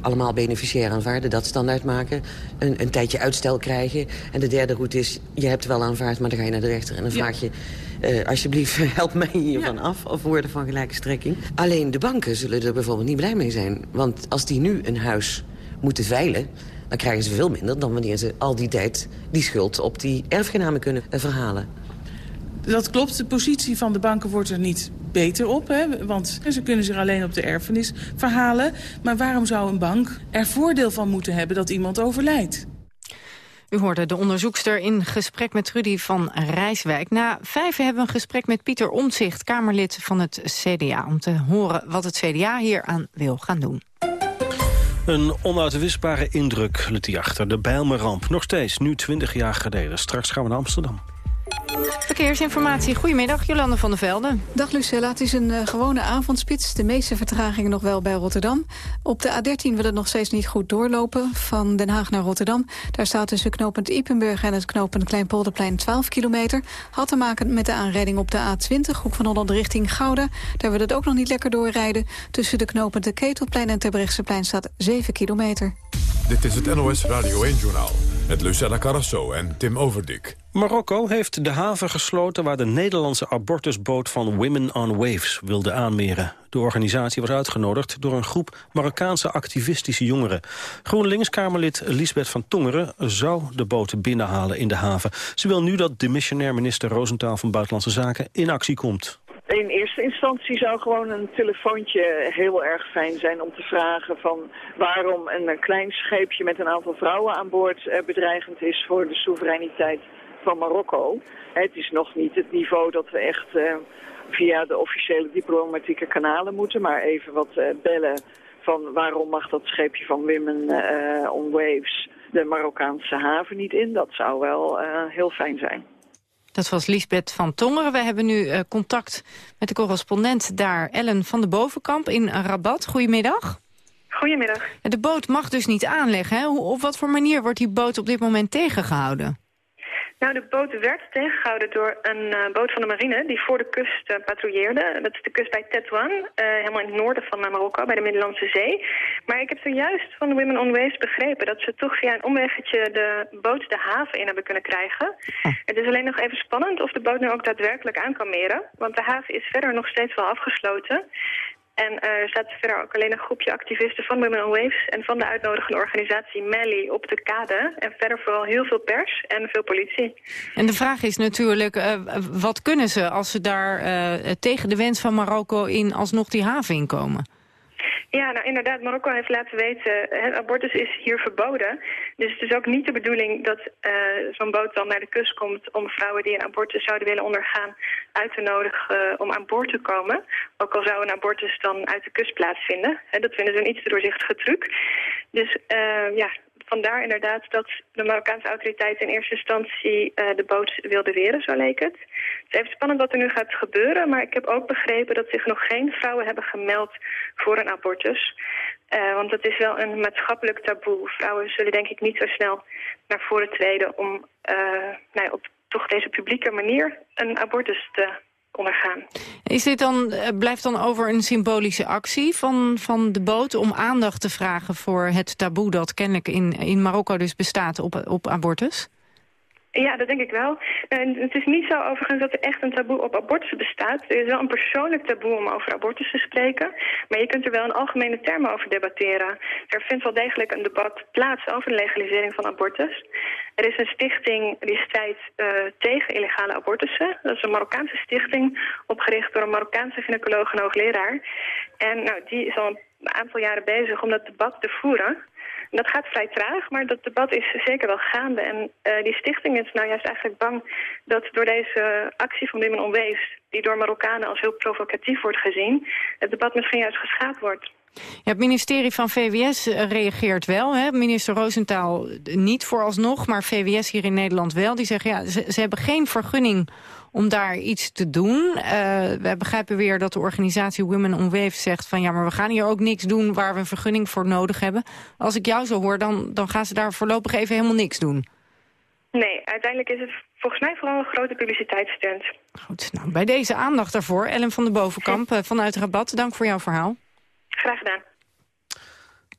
allemaal beneficiair aanvaarden, dat standaard maken. Een, een tijdje uitstel krijgen. En de derde route is, je hebt wel aanvaard, maar dan ga je naar de rechter en dan ja. vraag je... Uh, alsjeblieft, help mij hiervan ja. af, of woorden van gelijke strekking. Alleen de banken zullen er bijvoorbeeld niet blij mee zijn. Want als die nu een huis moeten veilen dan krijgen ze veel minder dan wanneer ze al die tijd die schuld op die erfgenamen kunnen verhalen. Dat klopt, de positie van de banken wordt er niet beter op. Hè? Want ze kunnen zich alleen op de erfenis verhalen. Maar waarom zou een bank er voordeel van moeten hebben dat iemand overlijdt? U hoorde de onderzoekster in gesprek met Rudy van Rijswijk. Na vijf hebben we een gesprek met Pieter Omtzigt, Kamerlid van het CDA... om te horen wat het CDA hier aan wil gaan doen. Een onuitwisbare indruk liet hij achter. De Bijlmerramp. Nog steeds, nu 20 jaar geleden. Straks gaan we naar Amsterdam. Verkeersinformatie. Goedemiddag, Jolande van der Velde. Dag Lucella, het is een uh, gewone avondspits. De meeste vertragingen nog wel bij Rotterdam. Op de A13 wil het nog steeds niet goed doorlopen. Van Den Haag naar Rotterdam. Daar staat tussen knooppunt Ipenburg en het knooppunt Kleinpolderplein 12 kilometer. Had te maken met de aanrijding op de A20, hoek van Holland richting Gouda. Daar wil het ook nog niet lekker doorrijden. Tussen de knooppunt de Ketelplein en Terbrechtseplein staat 7 kilometer. Dit is het NOS Radio 1-journaal. Met Lucella Carrasso en Tim Overdik. Marokko heeft de haven gesloten waar de Nederlandse abortusboot van Women on Waves wilde aanmeren. De organisatie was uitgenodigd door een groep Marokkaanse activistische jongeren. GroenLinks-Kamerlid Lisbeth van Tongeren zou de boot binnenhalen in de haven. Ze wil nu dat de missionair minister Roosentaal van Buitenlandse Zaken in actie komt. In eerste instantie zou gewoon een telefoontje heel erg fijn zijn om te vragen van waarom een klein scheepje met een aantal vrouwen aan boord bedreigend is voor de soevereiniteit van Marokko. Het is nog niet het niveau dat we echt via de officiële diplomatieke kanalen moeten, maar even wat bellen van waarom mag dat scheepje van Women on Waves de Marokkaanse haven niet in. Dat zou wel heel fijn zijn. Dat was Liesbeth van Tongeren. We hebben nu uh, contact met de correspondent daar, Ellen van de Bovenkamp in Rabat. Goedemiddag. Goedemiddag. De boot mag dus niet aanleggen. Hè? Op wat voor manier wordt die boot op dit moment tegengehouden? Nou, de boot werd tegengehouden door een uh, boot van de marine die voor de kust uh, patrouilleerde. Dat is de kust bij Tetouan, uh, helemaal in het noorden van Marokko, bij de Middellandse Zee. Maar ik heb zojuist van de Women on Waves begrepen dat ze toch via een omweggetje de boot de haven in hebben kunnen krijgen. Het is alleen nog even spannend of de boot nu ook daadwerkelijk aan kan meren, want de haven is verder nog steeds wel afgesloten. En er staat verder ook alleen een groepje activisten van Women on Waves... en van de uitnodigende organisatie Melly op de kade. En verder vooral heel veel pers en veel politie. En de vraag is natuurlijk, uh, wat kunnen ze als ze daar uh, tegen de wens van Marokko in alsnog die haven inkomen? Ja, nou inderdaad, Marokko heeft laten weten, abortus is hier verboden. Dus het is ook niet de bedoeling dat uh, zo'n boot dan naar de kust komt om vrouwen die een abortus zouden willen ondergaan uit te nodigen uh, om aan boord te komen. Ook al zou een abortus dan uit de kust plaatsvinden. He, dat vinden ze een iets te doorzichtige truc. Dus uh, ja, vandaar inderdaad dat de Marokkaanse autoriteiten in eerste instantie uh, de boot wilden weren, zo leek het. Het is even spannend wat er nu gaat gebeuren, maar ik heb ook begrepen dat zich nog geen vrouwen hebben gemeld voor een abortus. Uh, want het is wel een maatschappelijk taboe. Vrouwen zullen denk ik niet zo snel naar voren treden om uh, nou ja, op toch deze publieke manier een abortus te ondergaan. Is dit dan, eh, blijft dan over een symbolische actie van, van de boot... om aandacht te vragen voor het taboe dat kennelijk in, in Marokko dus bestaat op, op abortus? Ja, dat denk ik wel. En het is niet zo overigens dat er echt een taboe op abortus bestaat. Er is wel een persoonlijk taboe om over abortus te spreken. Maar je kunt er wel in algemene termen over debatteren. Er vindt wel degelijk een debat plaats over de legalisering van abortus. Er is een stichting die strijdt uh, tegen illegale abortussen. Dat is een Marokkaanse stichting, opgericht door een Marokkaanse gynaecoloog en hoogleraar. En nou, die is al een aantal jaren bezig om dat debat te voeren. Dat gaat vrij traag, maar dat debat is zeker wel gaande. En uh, die stichting is nou juist eigenlijk bang dat door deze actie van Women on Waves... die door Marokkanen als heel provocatief wordt gezien... het debat misschien juist geschaad wordt. Ja, het ministerie van VWS reageert wel. Hè? Minister Roosentaal niet vooralsnog, maar VWS hier in Nederland wel. Die zeggen, ja, ze, ze hebben geen vergunning om daar iets te doen. Uh, we begrijpen weer dat de organisatie Women on Wave zegt van... ja, maar we gaan hier ook niks doen waar we een vergunning voor nodig hebben. Als ik jou zo hoor, dan, dan gaan ze daar voorlopig even helemaal niks doen. Nee, uiteindelijk is het volgens mij vooral een grote publiciteitsstunt. Goed, nou, bij deze aandacht daarvoor. Ellen van de Bovenkamp vanuit Rabat, dank voor jouw verhaal. Graag gedaan.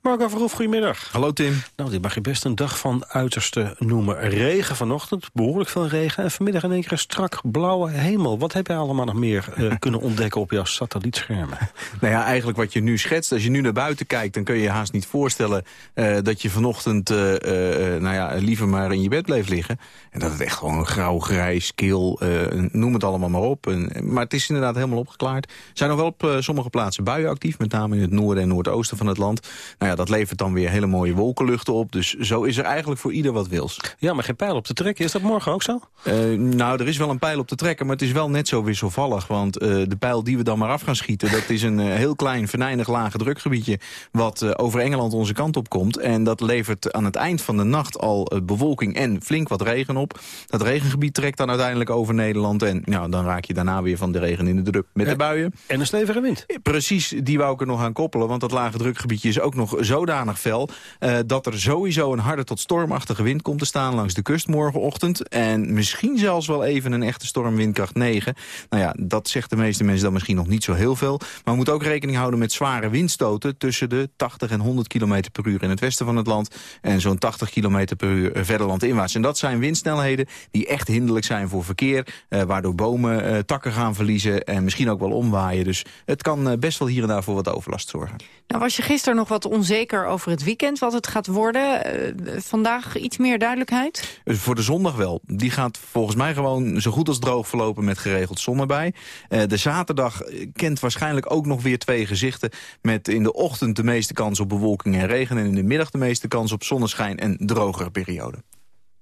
Marco Verhoef, goedemiddag. Hallo Tim. Nou, dit mag je best een dag van uiterste noemen. Regen vanochtend, behoorlijk veel regen. En vanmiddag in één keer een strak blauwe hemel. Wat heb jij allemaal nog meer uh, kunnen ontdekken op jouw satellietschermen? nou ja, eigenlijk wat je nu schetst. Als je nu naar buiten kijkt, dan kun je je haast niet voorstellen... Uh, dat je vanochtend uh, nou ja, liever maar in je bed bleef liggen. En dat het echt gewoon grauw, grijs, kil, noem het allemaal maar op. En, maar het is inderdaad helemaal opgeklaard. Er zijn nog wel op sommige plaatsen buien actief. Met name in het noorden en noordoosten van het land. Nou ja, dat levert dan weer hele mooie wolkenluchten op. Dus zo is er eigenlijk voor ieder wat wils. Ja, maar geen pijl op te trekken. Is dat morgen ook zo? Uh, nou, er is wel een pijl op te trekken, maar het is wel net zo wisselvallig. Want uh, de pijl die we dan maar af gaan schieten... dat is een uh, heel klein, venijnig lage drukgebiedje... wat over Engeland onze kant op komt. En dat levert aan het eind van de nacht al bewolking en flink wat regen op. Dat regengebied trekt dan uiteindelijk over Nederland. En nou, dan raak je daarna weer van de regen in de druk met de buien. En een stevige wind. Precies, die wou ik er nog aan koppelen. Want dat lage drukgebiedje is ook nog zodanig fel... Uh, dat er sowieso een harde tot stormachtige wind komt te staan langs de kust morgenochtend. En misschien zelfs wel even een echte storm windkracht 9. Nou ja, dat zegt de meeste mensen dan misschien nog niet zo heel veel. Maar we moeten ook rekening houden met zware windstoten... tussen de 80 en 100 km per uur in het westen van het land... en zo'n 80 km per uur verder landinwaarts. En dat zijn windsnelheden die echt hinderlijk zijn voor verkeer... Uh, waardoor bomen uh, takken gaan verliezen en misschien ook wel omwaaien. Dus het kan best wel hier en daar voor wat overlast zorgen. Nou was je gisteren nog wat onzeker over het weekend, wat het gaat worden. Uh, vandaag iets meer duidelijkheid? Uh, voor de zondag wel. Die gaat volgens mij gewoon zo goed als droog verlopen met geregeld zon erbij. Uh, de zaterdag kent waarschijnlijk ook nog weer twee gezichten... met in de ochtend de meeste kans op bewolking en regen... en in de middag de meeste kans op zonneschijn en drogere periode.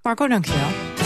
Marco, dankjewel.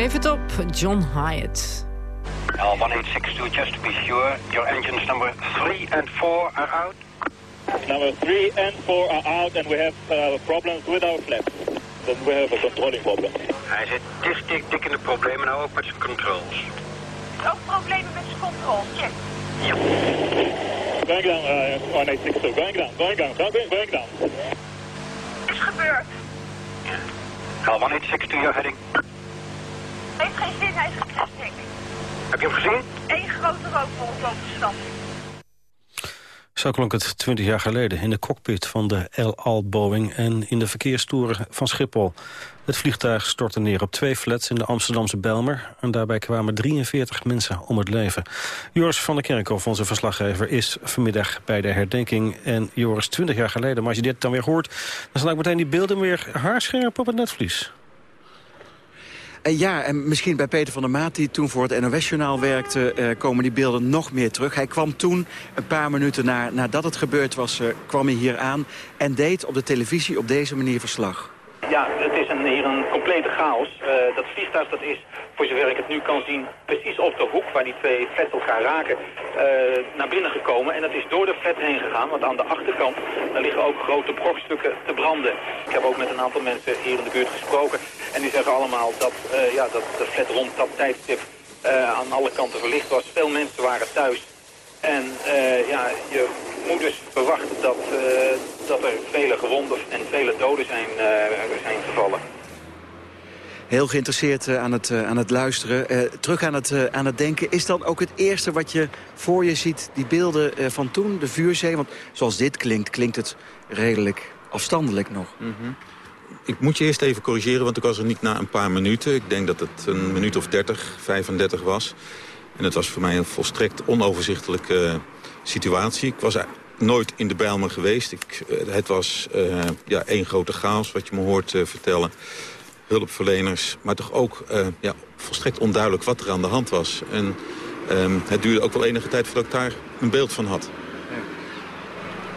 Geef het op, John Hyatt. L1862, just to be sure, your engines number 3 and 4 are out. Number three and four are out, and we have uh, problems with our flaps. Then we have a controlling problem. Hij zit dicht, dik, dik in de problemen, nou ook met zijn controls. Ook problemen met zijn controle, check. Going down, uh, 1862, going down, going down, going, going down. Is gebeurd. L1862, you're heading. Heeft geen zin, hij is denk ik. Heb je hem gezien? Eén grote rookwolk over de stad. Zo klonk het 20 jaar geleden in de cockpit van de El Al Boeing... en in de verkeerstoeren van Schiphol. Het vliegtuig stortte neer op twee flats in de Amsterdamse Belmer... en daarbij kwamen 43 mensen om het leven. Joris van der Kerkhoff, onze verslaggever, is vanmiddag bij de herdenking. En Joris, 20 jaar geleden, maar als je dit dan weer hoort... dan staan ook meteen die beelden weer haarscherp op het netvlies. Ja, en misschien bij Peter van der Maat, die toen voor het NOS-journaal werkte... eh, komen die beelden nog meer terug. Hij kwam toen, een paar minuten na, nadat het gebeurd was, eh, kwam hij hier aan... en deed op de televisie op deze manier verslag. Ja, het is een, hier een complete chaos. Eh, dat vliegtuig dat is, voor zover ik het nu kan zien, precies op de hoek waar die twee flats elkaar raken, eh, naar binnen gekomen. En dat is door de flat heen gegaan, want aan de achterkant daar liggen ook grote brokstukken te branden. Ik heb ook met een aantal mensen hier in de buurt gesproken. En die zeggen allemaal dat, eh, ja, dat de flat rond dat tijdstip eh, aan alle kanten verlicht was. Veel mensen waren thuis. En ja, je moet dus verwachten dat, dat er vele gewonden en vele doden zijn, zijn gevallen. Heel geïnteresseerd aan, het, aan het luisteren. terug aan het, aan het denken. Is dan ook het eerste wat je voor je ziet, die beelden van toen, de vuurzee? Want zoals dit klinkt, klinkt het redelijk afstandelijk nog. Mhm. Ik moet je eerst even corrigeren, want ik was er niet na een paar minuten. Ik denk dat het een minuut of 30, 35 was. En het was voor mij een volstrekt onoverzichtelijke situatie. Ik was nooit in de Bijlmer geweest. Ik, eh, het was ja, één grote chaos, wat je me hoort vertellen. Hulpverleners, maar toch ook uh, ja, volstrekt onduidelijk wat er aan de hand was. En um, het duurde ook wel enige tijd voordat ik daar een beeld van had.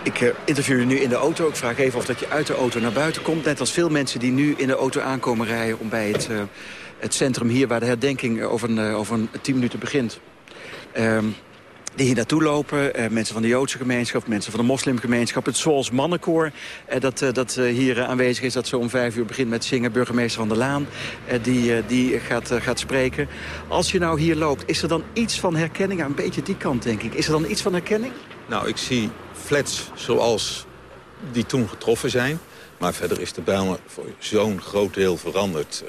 Ik uh, interview je nu in de auto. Ik vraag even of dat je uit de auto naar buiten komt. Net als veel mensen die nu in de auto aankomen rijden... om bij het, uh, het centrum hier, waar de herdenking over een, over een tien minuten begint... Um, die hier naartoe lopen. Uh, mensen van de Joodse gemeenschap, mensen van de moslimgemeenschap. Het Zoals Mannenkoor uh, dat, uh, dat hier aanwezig is. Dat zo om vijf uur begint met zingen. Burgemeester van der Laan die, die gaat, gaat spreken. Als je nou hier loopt, is er dan iets van herkenning? Een beetje die kant, denk ik. Is er dan iets van herkenning? Nou, ik zie flats zoals die toen getroffen zijn. Maar verder is de Bijlmer voor zo'n groot deel veranderd.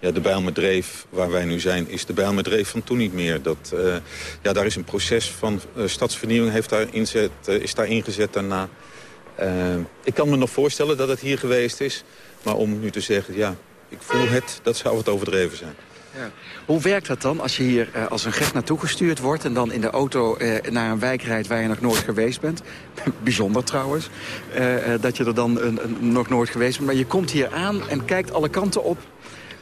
Ja, de Bijlmerdreef waar wij nu zijn, is de Bijlmerdreef van toen niet meer. Dat, uh, ja, daar is een proces van uh, stadsvernieuwing heeft daar inzet, is daar ingezet daarna. ik kan me nog voorstellen dat het hier geweest is. Maar om nu te zeggen, ja, ik voel het, dat zou het overdreven zijn. Ja. Hoe werkt dat dan als je hier als een gek naartoe gestuurd wordt... en dan in de auto naar een wijk rijdt waar je nog nooit geweest bent? Bijzonder trouwens, dat je er dan een, nog nooit geweest bent. Maar je komt hier aan en kijkt alle kanten op.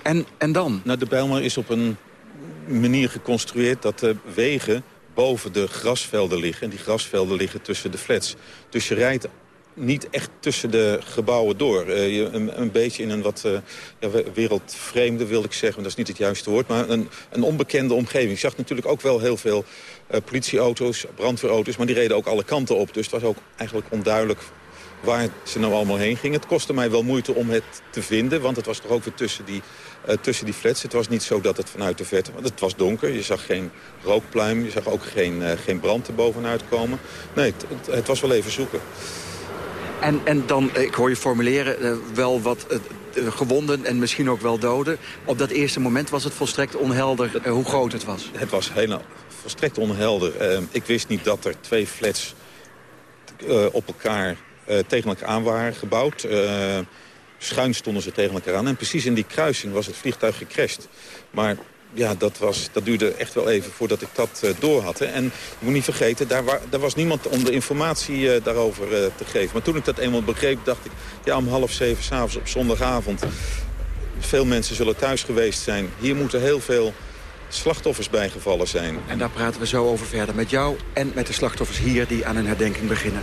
En, en dan? Nou, de Bijlmer is op een manier geconstrueerd dat de wegen boven de grasvelden liggen. En die grasvelden liggen tussen de flats. Dus je rijdt niet echt tussen de gebouwen door. Uh, je, een, een, beetje in een wat uh, ja, wereldvreemde, wil ik zeggen. Dat is niet het juiste woord. Maar een, een onbekende omgeving. Ik zag natuurlijk ook wel heel veel uh, politieauto's, brandweerauto's. Maar die reden ook alle kanten op. Dus het was ook eigenlijk onduidelijk waar ze nou allemaal heen gingen. Het kostte mij wel moeite om het te vinden. Want het was toch ook weer tussen die, tussen die flats. Het was niet zo dat het vanuit de verte... Want het was donker. Je zag geen rookpluim. Je zag ook geen, geen brand erbovenuit komen. Nee, het, het, het was wel even zoeken. En, en dan, ik hoor je formuleren, uh, wel wat uh, gewonden en misschien ook wel doden. Op dat eerste moment was het volstrekt onhelder uh, hoe groot het was. Het was heel, volstrekt onhelder. ik wist niet dat er twee flats op elkaar, tegen elkaar aan waren gebouwd. schuin stonden ze tegen elkaar aan. En precies in die kruising was het vliegtuig gecrashed. Maar ja, dat, was, dat duurde echt wel even voordat ik dat uh, door had. Hè. En je moet niet vergeten, daar, daar was niemand om de informatie daarover te geven. Maar toen ik dat eenmaal begreep, dacht ik... ja, om half zeven s'avonds op zondagavond... veel mensen zullen thuis geweest zijn. Hier moeten heel veel slachtoffers bijgevallen zijn. En daar praten we zo over verder met jou en met de slachtoffers hier... die aan een herdenking beginnen.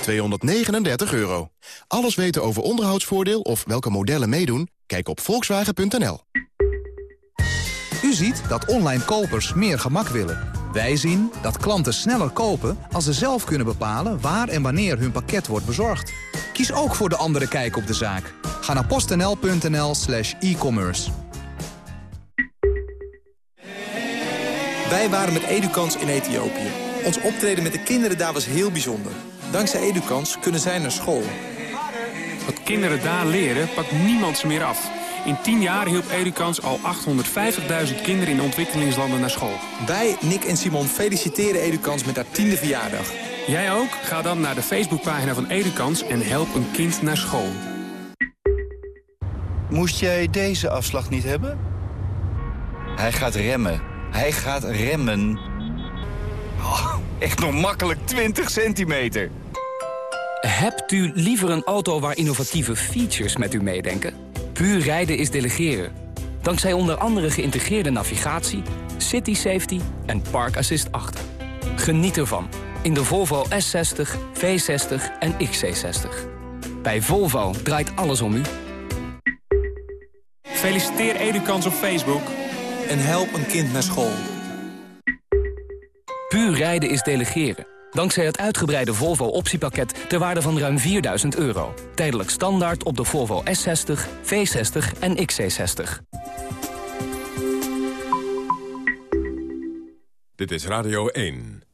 239 euro. Alles weten over onderhoudsvoordeel of welke modellen meedoen? Kijk op volkswagen.nl. U ziet dat online kopers meer gemak willen. Wij zien dat klanten sneller kopen als ze zelf kunnen bepalen... waar en wanneer hun pakket wordt bezorgd. Kies ook voor de andere kijk op de zaak. Ga naar postnl.nl slash e-commerce. Wij waren met Edukans in Ethiopië. Ons optreden met de kinderen daar was heel bijzonder. Dankzij Edukans kunnen zij naar school. Wat kinderen daar leren, pakt niemand ze meer af. In 10 jaar hielp Edukans al 850.000 kinderen in ontwikkelingslanden naar school. Wij, Nick en Simon, feliciteren Edukans met haar tiende verjaardag. Jij ook? Ga dan naar de Facebookpagina van Edukans en help een kind naar school. Moest jij deze afslag niet hebben? Hij gaat remmen. Hij gaat remmen. Oh, echt nog makkelijk 20 centimeter. Hebt u liever een auto waar innovatieve features met u meedenken? Puur rijden is delegeren. Dankzij onder andere geïntegreerde navigatie, city safety en park assist 8. Geniet ervan in de Volvo S60, V60 en XC60. Bij Volvo draait alles om u. Feliciteer Edukans op Facebook. En help een kind naar school. Puur rijden is delegeren. Dankzij het uitgebreide Volvo optiepakket ter waarde van ruim 4000 euro. Tijdelijk standaard op de Volvo S60, V60 en XC60. Dit is Radio 1.